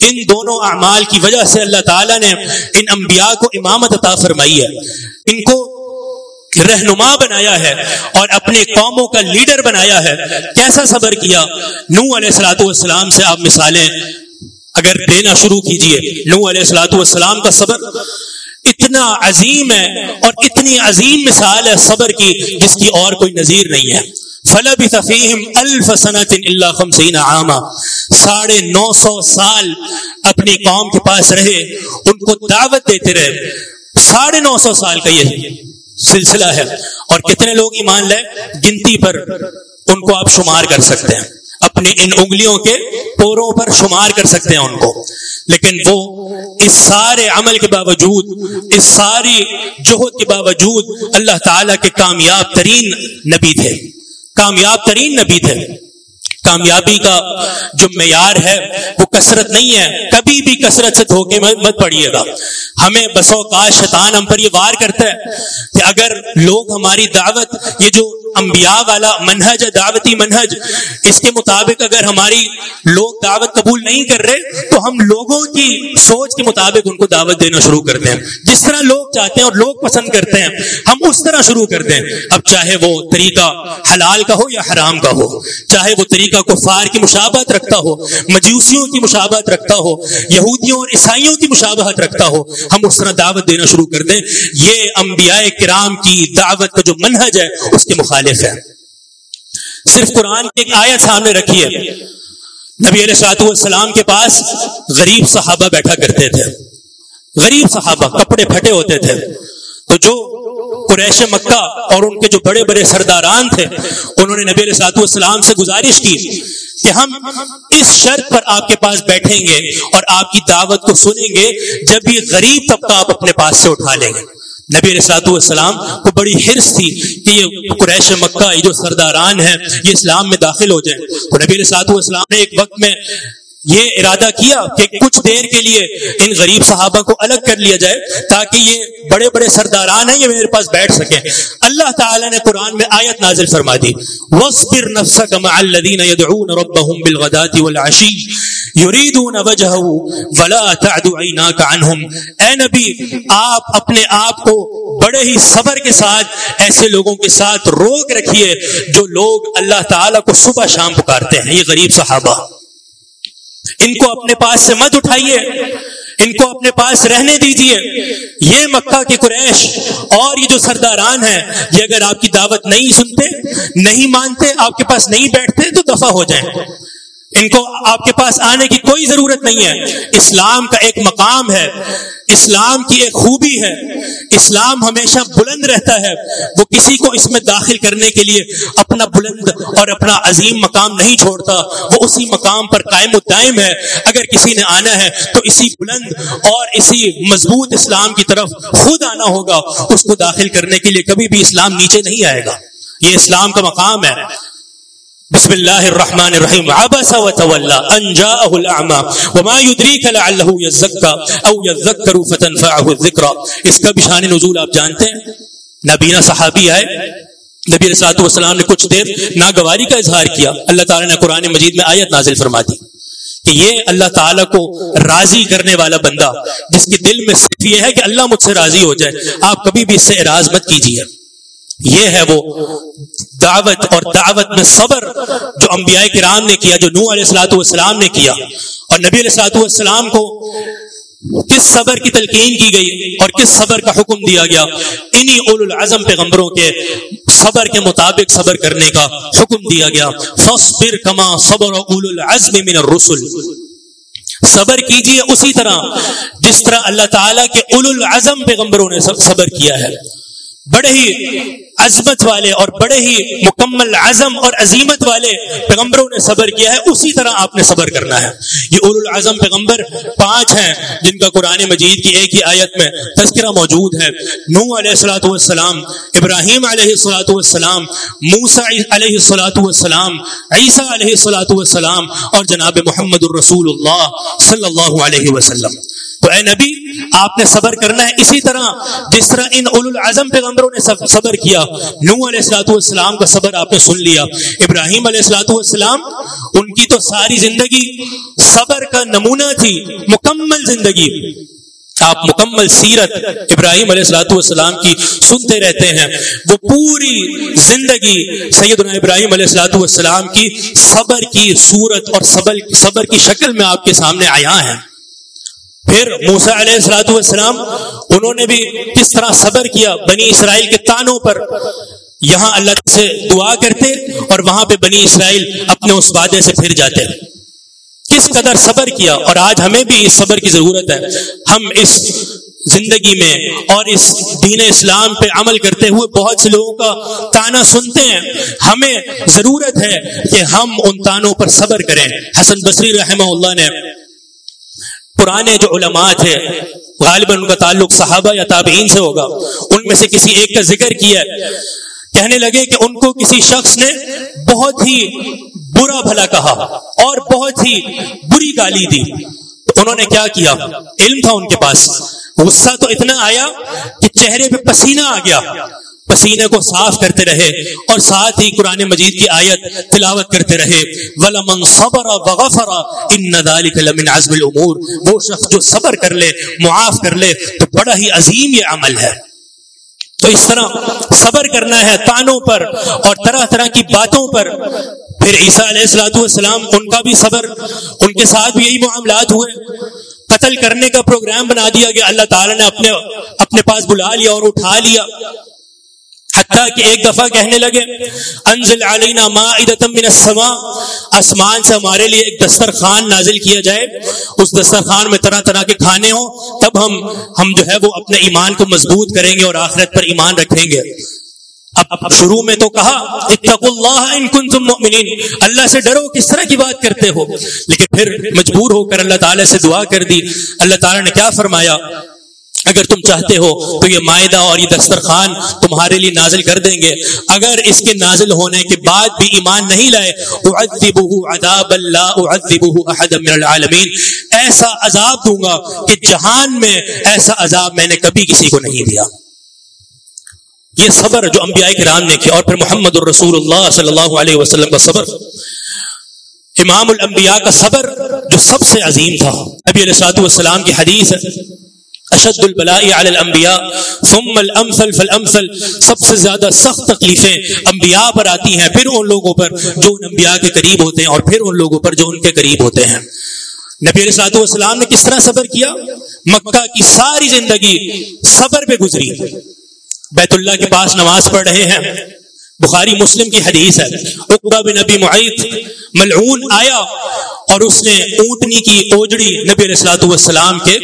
S1: ان دونوں اعمال کی وجہ سے اللہ تعالیٰ نے ان انبیاء کو امامت عطا فرمائی ہے۔ ان کو رہنما بنایا ہے اور اپنے قوموں کا لیڈر بنایا ہے۔ کیسا صبر کیا؟ نو علیہ السلاۃ والسلام سے آپ مثالیں اگر دینا شروع کیجیے۔ نو علیہ السلاۃ والسلام کا صبر اتنا عظیم ہے اور اتنی عظیم مثال ہے صبر کی، جس کی اور کوئی نظیر نہیں ہے۔ فلب تفیم الف صنعت اللہ خمسین عامہ ساڑھے نو سو سال اپنی قوم کے پاس رہے، ان کو دعوت دیتے رہے۔ ساڑھے نو سو سال کا یہ سلسلہ ہے۔ اور کتنے لوگ ایمان لے گنتی پر ان کو آپ شمار کر سکتے ہیں۔ اپنی ان انگلیوں کے پوروں پر شمار کر سکتے ہیں ان کو۔ لیکن وہ اس سارے عمل کے باوجود، اس ساری جوہد کے باوجود اللہ تعالی کے کامیاب ترین نبی تھے۔ کامیاب ترین نبی تھے۔ کامیابی کا جو معیار ہے، وہ کثرت نہیں ہے۔ کبھی بھی کثرت سے دھوکے میں مت پڑیے گا۔ ہمیں بسو کا شیطان ہم پر یہ وار کرتا ہے کہ اگر لوگ ہماری دعوت، یہ جو انبیاء والا منہج ہے، دعوتی منہج، اس کے مطابق اگر ہماری لوگ دعوت قبول نہیں کر رہے، تو ہم لوگوں کی سوچ کے مطابق ان کو دعوت دینا شروع کرتے ہیں جس طرح لوگ چاہتے ہیں اور لوگ پسند کرتے ہیں، ہم اس طرح شروع کرتے ہیں اب چاہے وہ طریقہ حلال کا ہو یا حرام کا ہو، چاہے وہ طریقہ کا کفار کی مشابہت رکھتا ہو، مجوسیوں کی مشابہت رکھتا ہو، یہودیوں اور عیسائیوں کی مشابہت رکھتا ہو، ہم اس طرح دعوت دینا شروع کر دیں۔ یہ انبیاء کرام کی دعوت کا جو منہج ہے، اس کے مخالف ہے۔ صرف قرآن کی ایک آیت ہاں سامنے رکھی ہے۔ نبی علیہ سلاط والسلام کے پاس غریب صحابہ بیٹھا کرتے تھے۔ غریب صحابہ، کپڑے پھٹے ہوتے تھے۔ تو جو قریش مکہ اور ان کے جو بڑے بڑے سرداران تھے، انہوں نے نبی علیہ سلاط والسلام سے گزارش کی کہ ہم اس شرط پر آپ کے پاس بیٹھیں گے اور آپ کی دعوت کو سنیں گے، جب یہ غریب طبقہ آپ اپنے پاس سے اٹھا لیں گے۔ نبی علیہ والسلام کو بڑی حرص تھی کہ یہ قریش مکہ، یہ جو سرداران ہیں، یہ اسلام میں داخل ہو جائیں۔ تو نبی علیہ والسلام نے ایک وقت میں یہ ارادہ کیا کہ کچھ دیر کے لیے ان غریب صحابہ کو الگ کر لیا جائے تاکہ یہ بڑے بڑے سرداران ہیں یہ میرے پاس بیٹھ سکیں۔ اللہ تعالی نے قرآن میں آیت نازل فرما دی۔ وَاصْبِرْ نَفْسَكَ مَعَ الَّذِينَ يَدْعُونَ رَبَّهُمْ بِالْغَدَاةِ وَالْعَشِيِّ۔ يُرِيدُونَ وَجْهَهُ وَلَا تَعْدُ عَيْنَاكَ عَنْهُمْ۔ اے نبی، آپ اپنے آپ کو بڑے ہی صبر کے ساتھ، ایسے لوگوں کے ساتھ روک رکھیے جو لوگ اللہ تعالی کو صبح شام پکارتے ہیں۔ یہ غریب صحابہ۔ ان کو اپنے پاس سے مت اٹھائیے۔ ان کو اپنے پاس رہنے دیجیے یہ مکہ کی قریش اور یہ جو سرداران ہیں، یہ اگر آپ کی دعوت نہیں سنتے، نہیں مانتے، آپ کے پاس نہیں بیٹھتے، تو دفع ہو جائیں۔ ان کو آپ کے پاس آنے کی کوئی ضرورت نہیں ہے۔ اسلام کا ایک مقام ہے۔ اسلام کی ایک خوبی ہے۔ اسلام ہمیشہ بلند رہتا ہے۔ وہ کسی کو اس میں داخل کرنے کے لیے اپنا بلند اور اپنا عظیم مقام نہیں چھوڑتا۔ وہ اسی مقام پر قائم و دائم ہے۔ اگر کسی نے آنا ہے تو اسی بلند اور اسی مضبوط اسلام کی طرف خود آنا ہوگا۔ اس کو داخل کرنے کے لیے کبھی بھی اسلام نیچے نہیں آئے گا۔ یہ اسلام کا مقام ہے۔ بسم اللہ الرحمن الرحیم عبس وتولى ان جاءه الاعمى وما يدريك لعله يزكى او يذكر فتنفعه الذكرى اس کا بھی شان نزول آپ جانتے ہیں نبینا صحابی آئے نبی علیہ الصلوۃ والسلام نے کچھ دیر ناگواری کا اظہار کیا اللہ تعالی نے قرآن مجید میں آیت نازل فرما دی کہ یہ اللہ تعالیٰ کو راضی کرنے والا بندہ جس کے دل میں صرف یہ ہے کہ اللہ مجھ سے راضی ہو جائے آپ کبھی بھی اس سے اراض مت کیجیے یہ ہے وہ دعوت اور دعوت میں صبر جو انبیاء کرام نے کیا، جو نو علیہ السلاۃ والسلام نے کیا۔ اور نبی علیہ السلاۃ والسلام کو کس صبر کی تلقین کی گئی اور کس صبر کا حکم دیا گیا؟ انہی اول العظم پیغمبروں کے صبر کے مطابق صبر کرنے کا حکم دیا گیا۔ فصبر کما صبر اول العزم من الرسل۔ صبر کیجیے اسی طرح جس طرح اللہ تعالیٰ کے اول العظم پیغمبروں نے صبر کیا ہے۔ بڑے ہی عظمت والے اور بڑے ہی مکمل عزم اور عظیمت والے پیغمبروں نے صبر کیا ہے، اسی طرح آپ نے صبر کرنا ہے۔ یہ اول العظم پیغمبر پانچ ہیں، جن کا قرآن مجید کی ایک ہی آیت میں تذکرہ موجود ہے۔ نو علیہ السلاۃ والسلام، ابراہیم علیہ السلاۃ والسلام موسا علیہ السلاۃ والسلام، عیسیٰ علیہ السلاۃ والسلام اور جناب محمد الرسول اللہ صلی اللہ علیہ وسلم۔ تو اے نبی، آپ نے صبر کرنا ہے اسی طرح جس طرح ان اول العظم پیغمبروں نے صبر کیا نو علیہ السلاۃ والسلام کا صبر آپ نے سن لیا۔ ابراہیم علیہ السلاۃ والسلام، ان کی تو ساری زندگی صبر کا نمونہ تھی، مکمل زندگی۔ آپ مکمل سیرت ابراہیم علیہ السلاۃ والسلام کی سنتے رہتے ہیں۔ وہ پوری زندگی سیدنا ابراہیم علیہ السلاۃ والسلام کی صبر کی صورت اور صبر کی شکل میں آپ کے سامنے آیا ہے۔ پھر موسا علیہ السلاۃ والسلام، انہوں نے بھی کس طرح صبر کیا بنی اسرائیل کے تانوں پر؟ یہاں اللہ سے دعا کرتے اور وہاں پہ بنی اسرائیل اپنے اس وعدے سے پھر جاتے کس قدر صبر کیا؟ اور آج ہمیں بھی اس صبر کی ضرورت ہے۔ ہم اس زندگی میں اور اس دین اسلام پہ عمل کرتے ہوئے بہت سے لوگوں کا تانا سنتے ہیں۔ ہمیں ضرورت ہے کہ ہم ان تانوں پر صبر کریں۔ حسن بصری رحمہ اللہ نے پرانے جو علماء تھے، غالباً ان کا تعلق صحابہ یا تابعین سے ہوگا۔ ان میں سے کسی ایک کا ذکر کیا کہنے لگے کہ ان کو کسی شخص نے بہت ہی برا بھلا کہا اور بہت ہی بری گالی دی۔ تو انہوں نے کیا کیا؟ علم تھا ان کے پاس۔ غصہ تو اتنا آیا کہ چہرے پہ پسینہ آ گیا۔ پسینے کو صاف کرتے رہے اور ساتھ ہی قرآن مجید کی آیت تلاوت کرتے رہے۔ وَلَمَنْ صَبَرَ وَغَفَرَ إِنَّ ذَلِكَ لَمِنْ عَزْمِ الْأُمُورِ۔ وہ شخص جو صبر کر لے، معاف کر لے، تو بڑا ہی عظیم یہ عمل ہے۔ تو اس طرح صبر کرنا ہے تانوں پر اور طرح طرح کی باتوں پر۔ پھر عیسیٰ علیہ السلاۃ والسلام ان کا بھی صبر، ان کے ساتھ بھی یہی معاملات ہوئے۔ قتل کرنے کا پروگرام بنا دیا گیا۔ اللہ تعالیٰ نے اپنے اپنے پاس بلا لیا اور اٹھا لیا۔ حتیٰ کہ ایک دفعہ کہنے لگے، انزل علینا من السماء، آسمان سے ہمارے لیے ایک دسترخوان نازل کیا جائے۔ اس دسترخوان میں طرح طرح کے کھانے ہوں، تب ہم ہم جو ہے وہ اپنے ایمان کو مضبوط کریں گے اور آخرت پر ایمان رکھیں گے۔ اب شروع میں تو کہا، اتقوا اللہ ان کنتم مؤمنین۔ اللہ سے ڈرو کس طرح کی بات کرتے ہو۔ لیکن پھر مجبور ہو کر اللہ تعالی سے دعا کر دی۔ اللہ تعالی نے کیا فرمایا؟ اگر تم چاہتے ہو تو یہ معاہدہ اور یہ دسترخوان تمہارے لیے نازل کر دیں گے۔ اگر اس کے نازل ہونے کے بعد بھی ایمان نہیں لائے عذاب اللہ احد من العالمین۔ ایسا عذاب دوں گا کہ جہان میں ایسا عذاب میں نے کبھی کسی کو نہیں دیا۔ یہ صبر جو انبیاء کرام نے کیا، اور پھر محمد الرسول اللہ صلی اللہ علیہ وسلم کا صبر۔ امام الانبیاء کا صبر جو سب سے عظیم تھا۔ نبی علیہ السلام کی حدیث ہے۔ اشد البلاء علی الانبیاء، ثم الامثل فالامثل، سب سے زیادہ سخت تکلیفیں انبیاء پر آتی ہیں، پھر ان لوگوں پر جو ان انبیاء کے قریب ہوتے ہیں اور پھر ان لوگوں پر جو ان کے قریب ہوتے ہیں۔ نبی علیہ السلاۃ والسلام نے کس طرح صبر کیا؟ مکہ کی ساری زندگی صبر پہ گزری۔ بیت اللہ کے پاس نماز پڑھ رہے ہیں۔ بخاری مسلم کی حدیث ہے۔ اقبا بن نبی معیت ملعون آیا اور اس نے اونٹنی کی اوجڑی نبی علیہ السلاۃ والسلام کے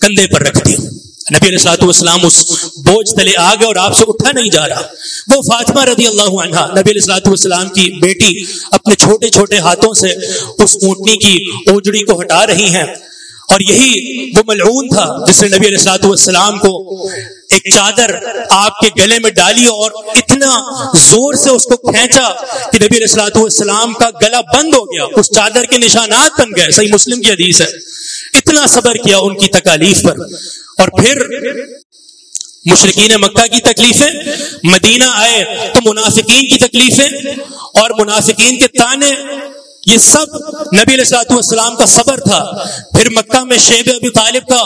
S1: کندھے پر رکھ دیا۔ نبی علیہ السلاۃ والسلام اس بوجھ تلے آ گئے اور آپ سے اٹھا نہیں جا رہا۔ وہ فاطمہ رضی اللہ عنہ نبی علیہ السلاۃ والسلام کی بیٹی، اپنے چھوٹے چھوٹے ہاتھوں سے اس اونٹنی کی اوجڑی کو ہٹا رہی ہیں۔ اور یہی وہ ملعون تھا جس نے نبی علیہ السلات والسلام کو ایک چادر آپ کے گلے میں ڈالی اور اتنا زور سے اس کو کھینچا کہ نبی علیہ السلاۃ والسلام کا گلا بند ہو گیا، اس چادر کے نشانات بن گئے۔ صحیح مسلم کی حدیث ہے۔ اتنا صبر کیا ان کی تکالیف پر۔ اور پھر مشرقین مکہ کی تکلیفیں، مدینہ آئے تو منافقین کی تکلیفیں اور منافقین کے تانے، یہ سب نبی علیہ السلاۃ والسلام کا صبر تھا۔ پھر مکہ میں شیب ابی طالب کا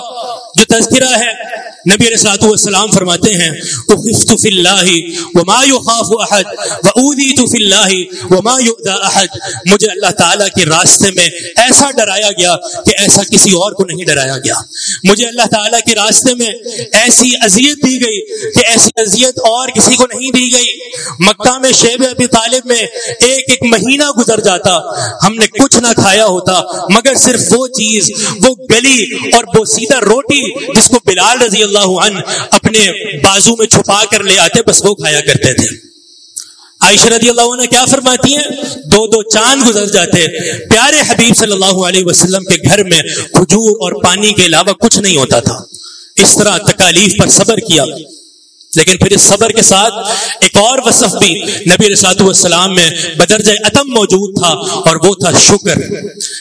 S1: جو تذکرہ ہے، نبی علیہ السلاۃ والسلام فرماتے ہیں، اخفت فی اللہ وما يخاف احد واوذیت فی اللہ وما يؤذى احد. مجھے اللہ تعالیٰ کے راستے میں ایسا ڈرایا گیا کہ ایسا کسی اور کو نہیں ڈرایا گیا۔ مجھے اللہ تعالیٰ کے راستے میں ایسی اذیت دی گئی کہ ایسی اذیت اور کسی کو نہیں دی گئی۔ مکہ میں شیب ابی طالب میں ایک ایک مہینہ گزر جاتا، ہم نے کچھ نہ کھایا ہوتا، مگر صرف وہ چیز، وہ گلی اور وہ سیدھا روٹی جس کو بلال رضی اللہ عنہ اپنے بازو میں چھپا کر لے آتے، بس وہ کھایا کرتے تھے۔ عائشہ رضی اللہ عنہ کیا فرماتی ہیں؟ دو دو چاند گزر جاتے۔ پیارے حبیب صلی اللہ علیہ وسلم کے گھر میں کھجور اور پانی کے علاوہ کچھ نہیں ہوتا تھا۔ اس طرح تکالیف پر صبر کیا۔ لیکن پھر اس صبر کے ساتھ ایک اور وصف بھی نبی رسات والسلام میں بدرج عتم موجود تھا اور وہ تھا شکر۔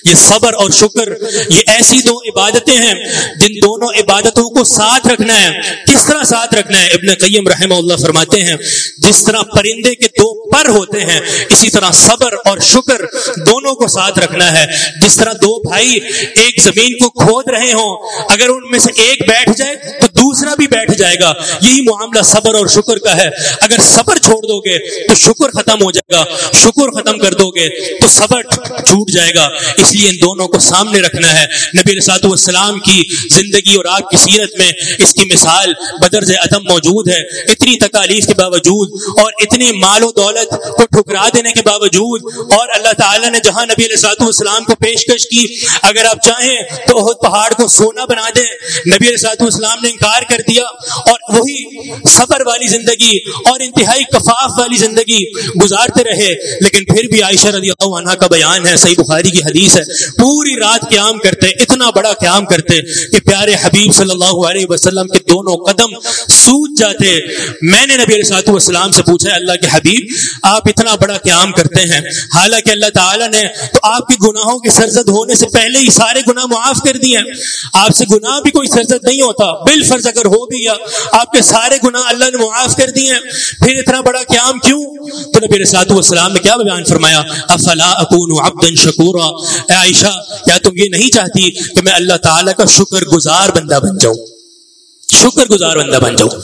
S1: یہ صبر اور شکر، یہ ایسی دو عبادتیں ہیں جن دونوں عبادتوں کو ساتھ رکھنا ہے۔ کس طرح ساتھ رکھنا ہے؟ ابن قیم رحمہ اللہ فرماتے ہیں، جس طرح پرندے کے دو پر ہوتے ہیں، اسی طرح صبر اور شکر دونوں کو ساتھ رکھنا ہے۔ جس طرح دو بھائی ایک زمین کو کھود رہے ہوں، اگر ان میں سے ایک بیٹھ جائے تو دوسرا بھی بیٹھ جائے گا۔ یہی معاملہ صبر اور شکر کا ہے۔ اگر صبر چھوڑ دو گے تو شکر ختم ہو جائے گا۔ شکر ختم کر دو گے تو صبر چھوٹ جائے گا۔ اس لیے ان دونوں کو سامنے رکھنا ہے۔ نبی رسات والسلام کی زندگی اور آپ کی سیرت میں اس کی مثال بدرز عدم موجود ہے۔ اتنی تکالیف کے باوجود اور اتنی مال و دولت کو ٹھکرا دینے کے باوجود اور اللہ تعالیٰ نے جہاں نبی رسات والسلام کو پیشکش کی، اگر آپ چاہیں تو بہت پہاڑ کو سونا بنا دیں۔ نبی رسات والسلام نے انکار کر دیا اور وہی صبر والی زندگی اور انتہائی کفاف والی زندگی گزارتے رہے۔ لیکن پھر بھی عائشہ رضی اللہ عنہ کا بیان ہے، صحیح بخاری کی حدیث ہے، پوری رات قیام کرتے، اتنا بڑا قیام کرتے کہ پیارے حبیب صلی اللہ علیہ وسلم کے دونوں قدم سوج جاتے۔ میں نے نبی علیہ والسلام سے پوچھا اللہ کے حبیب، آپ اتنا بڑا قیام کرتے ہیں۔ حالانکہ اللہ تعالیٰ نے تو آپ کی گناہوں کی سرزد ہونے سے پہلے ہی سارے گناہ معاف کر دیے۔ آپ سے گناہ بھی کوئی سرزد نہیں ہوتا بال فرض اگر ہو بھی گیا، آپ کے سارے گناہ گناہ اللہ نے معاف کر دیے پھر اتنا بڑا قیام کیوں؟ تو نبی رسالت والسلام نے کیا بیان فرمایا؟ افلا اکون عبدا شکورا۔ اے عائشہ، کیا تم یہ نہیں چاہتی کہ میں اللہ تعالی کا شکر گزار بندہ بن جاؤں؟ شکر گزار بندہ بن جاؤں۔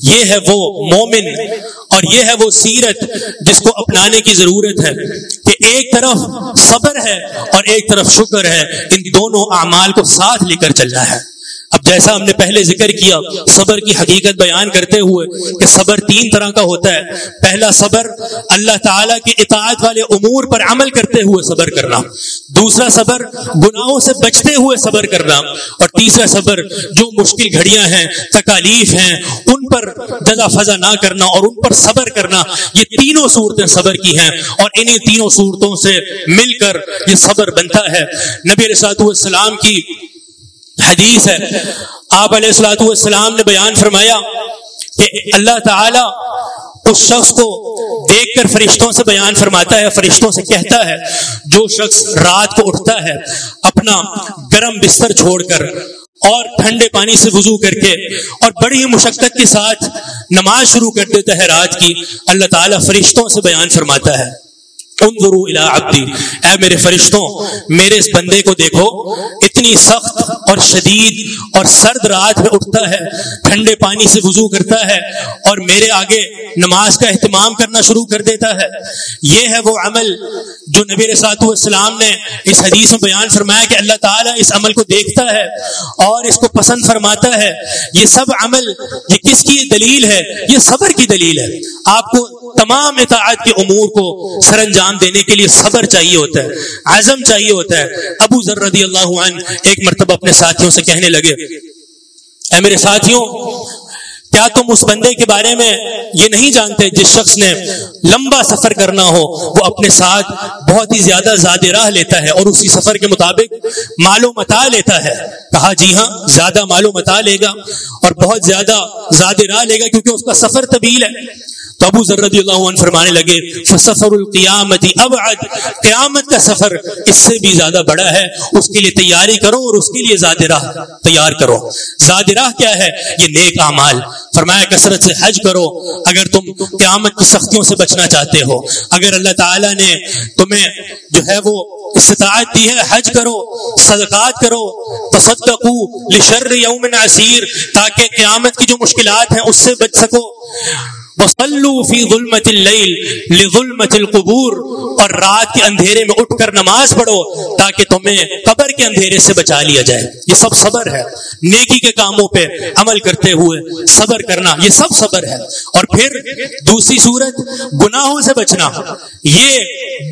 S1: یہ ہے وہ مومن اور یہ ہے وہ سیرت جس کو اپنانے کی ضرورت ہے کہ ایک طرف صبر ہے اور ایک طرف شکر ہے۔ ان دونوں اعمال کو ساتھ لے کر چلنا ہے۔ اب جیسا ہم نے پہلے ذکر کیا، صبر کی حقیقت بیان کرتے ہوئے کہ صبر تین طرح کا ہوتا ہے۔ پہلا صبر، اللہ تعالیٰ کے اطاعت والے امور پر عمل کرتے ہوئے صبر کرنا۔ دوسرا صبر، گناہوں سے بچتے ہوئے صبر کرنا۔ اور تیسرا صبر، جو مشکل گھڑیاں ہیں، تکالیف ہیں، ان پر جزا فضا نہ کرنا اور ان پر صبر کرنا۔ یہ تینوں صورتیں صبر کی ہیں اور انہیں تینوں صورتوں سے مل کر یہ صبر بنتا ہے۔ نبی علیہ السلام کی حدیث ہے۔ آپ علیہ السلاۃ والسلام نے بیان فرمایا کہ اللہ تعالی اس شخص کو دیکھ کر فرشتوں سے بیان فرماتا ہے، فرشتوں سے کہتا ہے، جو شخص رات کو اٹھتا ہے، اپنا گرم بستر چھوڑ کر اور ٹھنڈے پانی سے وضو کر کے اور بڑی ہی مشقت کے ساتھ نماز شروع کر دیتا ہے رات کی، اللہ تعالیٰ فرشتوں سے بیان فرماتا ہے۔ انظروا الى عبدی۔ اے میرے فرشتوں، میرے اس بندے کو دیکھو، اتنی سخت اور شدید اور سرد رات میں اٹھتا ہے، ٹھنڈے پانی سے وضو کرتا ہے اور میرے آگے نماز کا اہتمام کرنا شروع کر دیتا ہے۔ یہ ہے وہ عمل جو نبی رسات والسلام نے اس حدیث میں بیان فرمایا کہ اللہ تعالیٰ اس عمل کو دیکھتا ہے اور اس کو پسند فرماتا ہے۔ یہ سب عمل، یہ کس کی دلیل ہے؟ یہ صبر کی دلیل ہے۔ آپ کو تمام اطاعت کے امور کو سر انجام دینے کے لیے صبر چاہیے ہوتا ہے، عزم چاہیے ہوتا ہے۔ ابو ذر رضی اللہ عنہ ایک مرتبہ اپنے ساتھیوں سے کہنے لگے، اے میرے ساتھیوں، کیا تم اس بندے کے بارے میں یہ نہیں جانتے جس شخص نے لمبا سفر کرنا ہو؟ وہ اپنے ساتھ بہت ہی زیادہ زیادہ راہ لیتا ہے اور اسی سفر کے مطابق مال و متا لیتا ہے۔ کہا جی ہاں زیادہ مال و متا لے گا اور بہت زیادہ زیادہ راہ لے گا کیونکہ اس کا سفر طویل ہے۔ تو ابو ذر رضی اللہ عنہ فرمانے لگے، فسفر القیامت ابعد قیامت کا سفر اس سے بھی زیادہ بڑا ہے، اس کے لیے تیاری کرو اور اس کے لیے زاد راہ تیار کرو۔ زاد راہ کیا ہے؟ یہ نیک اعمال۔ فرمایا، کثرت سے حج کرو۔ اگر تم قیامت کی سختیوں سے بچنا چاہتے ہو، اگر اللہ تعالی نے تمہیں جو ہے وہ استطاعت دی ہے، حج کرو، صدقات کرو تصدقو لشر یوم عسیر تاکہ قیامت کی جو مشکلات ہیں، اس سے بچ سکو۔ فی ظلمت اللیل لظلمت القبور اور رات کے اندھیرے میں اٹھ کر نماز پڑھو تاکہ تمہیں قبر کے اندھیرے سے بچا لیا جائے۔ یہ سب صبر ہے۔ نیکی کے کاموں پہ عمل کرتے ہوئے صبر کرنا، یہ سب صبر ہے۔ اور پھر دوسری صورت، گناہوں سے بچنا۔ یہ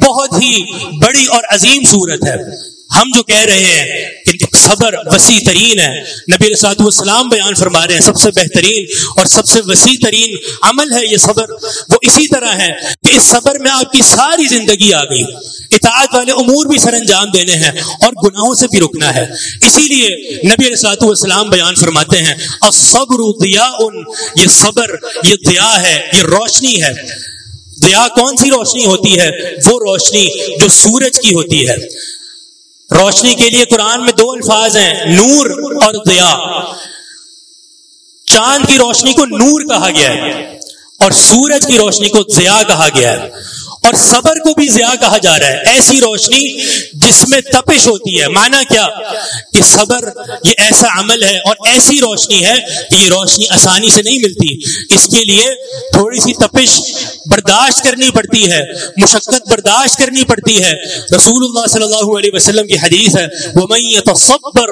S1: بہت ہی بڑی اور عظیم صورت ہے۔ ہم جو کہہ رہے ہیں کہ صبر وسیع ترین ہے۔ نبی السلاط والسلام بیان فرما رہے ہیں، سب سے بہترین اور سب سے وسیع ترین عمل ہے یہ صبر۔ وہ اسی طرح ہے کہ اس صبر میں آپ کی ساری زندگی آ گئی۔ اطاعت والے امور بھی سر انجام دینے ہیں اور گناہوں سے بھی رکنا ہے۔ اسی لیے نبی السلاط والسلام بیان فرماتے ہیں اور صبر یہ صبر، یہ دیا ہے، یہ روشنی ہے۔ دیا کون سی روشنی ہوتی ہے؟ وہ روشنی جو سورج کی ہوتی ہے۔ روشنی کے لیے قرآن میں دو الفاظ ہیں، نور اور دیا چاند کی روشنی کو نور کہا گیا ہے اور سورج کی روشنی کو ضیا کہا گیا ہے۔ اور صبر کو بھی ضیا کہا جا رہا ہے۔ ایسی روشنی جس میں تپش ہوتی ہے۔ مانا کیا؟ کہ صبر یہ ایسا عمل ہے اور ایسی روشنی ہے کہ یہ روشنی آسانی سے نہیں ملتی۔ اس کے لیے تھوڑی سی تپش برداشت کرنی پڑتی ہے۔ مشقت برداشت کرنی پڑتی ہے۔ رسول اللہ صلی اللہ علیہ وسلم کی حدیث ہے وہ صبر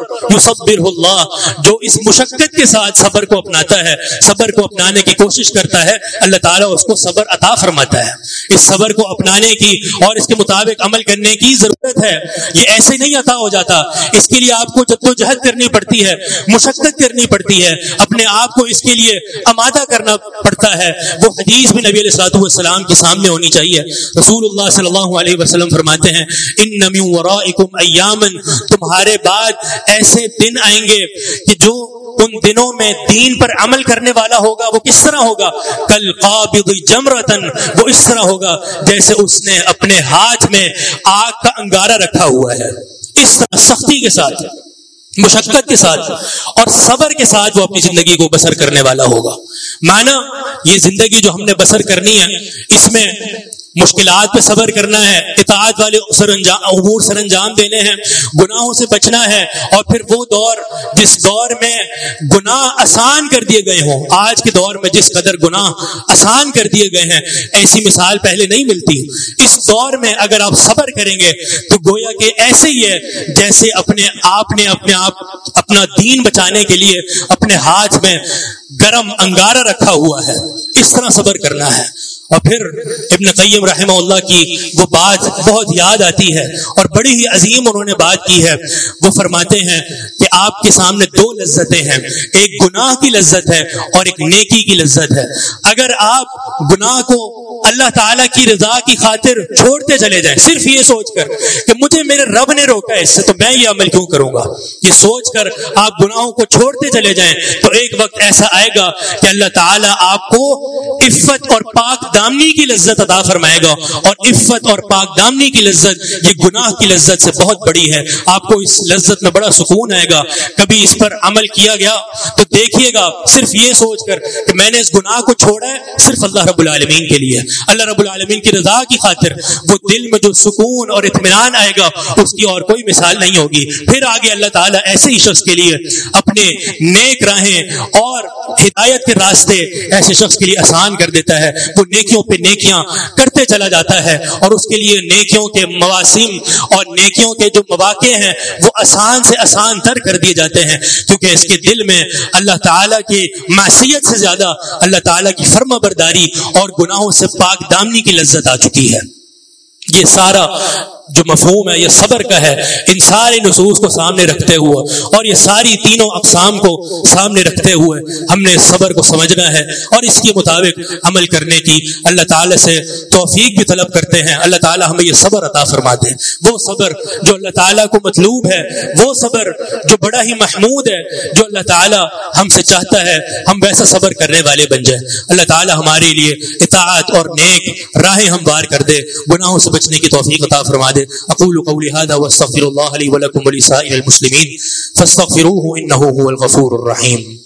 S1: اللہ جو اس مشقت کے ساتھ صبر کو اپناتا ہے، صبر کو اپنانے کی کوشش کرتا ہے، اللہ تعالیٰ اس کو صبر عطا فرماتا ہے۔ اس صبر کو کو اپنانے کی اور اس کے مطابق عمل کرنے کی ضرورت ہے، یہ ایسے نہیں عطا ہو جاتا۔ اس کے لیے آپ کو جد و جہد کرنی پڑتی ہے، مشقت کرنی پڑتی ہے۔ اپنے آپ کو اس کے لیے آمادہ کرنا پڑتا ہے۔ وہ حدیث بھی نبی علیہ والسلام کے سامنے ہونی چاہیے۔ رسول اللہ صلی اللہ علیہ وسلم فرماتے ہیں، ان نمی ورائکم ایامن، تمہارے بعد ایسے دن آئیں گے کہ جو ان دنوں میں دین پر عمل کرنے والا ہوگا، وہ کس طرح ہوگا؟ کل قابض جمرتن، وہ اس طرح ہوگا جیسے اس نے اپنے ہاتھ میں آگ کا انگارہ رکھا ہوا ہے۔ اس طرح سختی کے ساتھ، مشقت کے ساتھ اور صبر کے ساتھ وہ اپنی زندگی کو بسر کرنے والا ہوگا۔ مانا، یہ زندگی جو ہم نے بسر کرنی ہے، اس میں مشکلات پہ صبر کرنا ہے، اطاعت والے سر انجام امور سر انجام دینے ہیں، گناہوں سے بچنا ہے، اور پھر وہ دور جس دور میں گناہ آسان کر دیے گئے ہوں، آج کے دور میں جس قدر گناہ آسان کر دیے گئے ہیں، ایسی مثال پہلے نہیں ملتی۔ اس دور میں اگر آپ صبر کریں گے، تو گویا کہ ایسے ہی ہے جیسے اپنے آپ نے اپنے آپ اپنا دین بچانے کے لیے اپنے ہاتھ میں گرم انگارہ رکھا ہوا ہے۔ اس طرح صبر کرنا ہے۔ اور پھر ابن قیم رحمہ اللہ کی وہ بات بہت یاد آتی ہے اور بڑی ہی عظیم انہوں نے بات کی ہے۔ وہ فرماتے ہیں کہ آپ کے سامنے دو لذتیں ہیں۔ ایک گناہ کی لذت ہے اور ایک نیکی کی لذت ہے۔ اگر آپ گناہ کو اللہ تعالیٰ کی رضا کی خاطر چھوڑتے چلے جائیں۔ صرف یہ سوچ کر کہ مجھے میرے رب نے روکا ہے، اس سے تو میں یہ عمل کیوں کروں گا؟ یہ سوچ کر آپ گناہوں کو چھوڑتے چلے جائیں تو ایک وقت ایسا آئے گا کہ اللہ تعالیٰ آپ کو عفت اور پاک دامنی کی لذت عطا فرمائے گا۔ اور عفت اور پاک دامنی کی لذت یہ گناہ کی لذت سے بہت بڑی ہے۔ آپ کو اس لذت میں بڑا سکون آئے گا۔ کبھی اس پر عمل کیا گیا تو دیکھیے گا، صرف یہ سوچ کر کہ میں نے اس گناہ کو چھوڑا ہے صرف اللہ رب العالمین کے لیے۔ اللہ رب العالمین کی رضا کی خاطر وہ دل میں جو سکون اور اطمینان آئے گا، اس کی اور کوئی مثال نہیں ہوگی۔ پھر آگے اللہ تعالیٰ ایسے ہی شخص کے لیے اپنے نیک راہیں اور ہدایت کے راستے ایسے شخص کے لیے آسان کر دیتا ہے۔ وہ نیکیوں پہ نیکیاں کرتے چلا جاتا ہے اور اس کے لیے نیکیوں کے مواسم اور نیکیوں کے جو مواقع ہیں، وہ آسان سے آسان تر کر دیے جاتے ہیں۔ کیونکہ اس کے دل میں اللہ تعالیٰ کی معصیت سے زیادہ اللہ تعالیٰ کی فرما برداری اور گناہوں سے پاک دامنی کی لذت آ چکی ہے۔ یہ سارا جو مفہوم ہے، یہ صبر کا ہے۔ ان سارے نصوص کو سامنے رکھتے ہوئے اور یہ ساری تینوں اقسام کو سامنے رکھتے ہوئے ہم نے صبر کو سمجھنا ہے اور اس کے مطابق عمل کرنے کی اللہ تعالیٰ سے توفیق بھی طلب کرتے ہیں۔ اللہ تعالیٰ ہمیں یہ صبر عطا فرما دیں وہ صبر جو اللہ تعالیٰ کو مطلوب ہے، وہ صبر جو بڑا ہی محمود ہے، جو اللہ تعالیٰ ہم سے چاہتا ہے، ہم ویسا صبر کرنے والے بن جائیں۔ اللہ تعالیٰ ہمارے لیے اطاعت اور نیک راہیں ہموار کر دے، گناہوں سے بچنے کی توفیق عطا فرما دے۔ اقول قولي هذا واستغفر الله لي ولكم ولسائر المسلمين فاستغفروه انه هو الغفور الرحيم.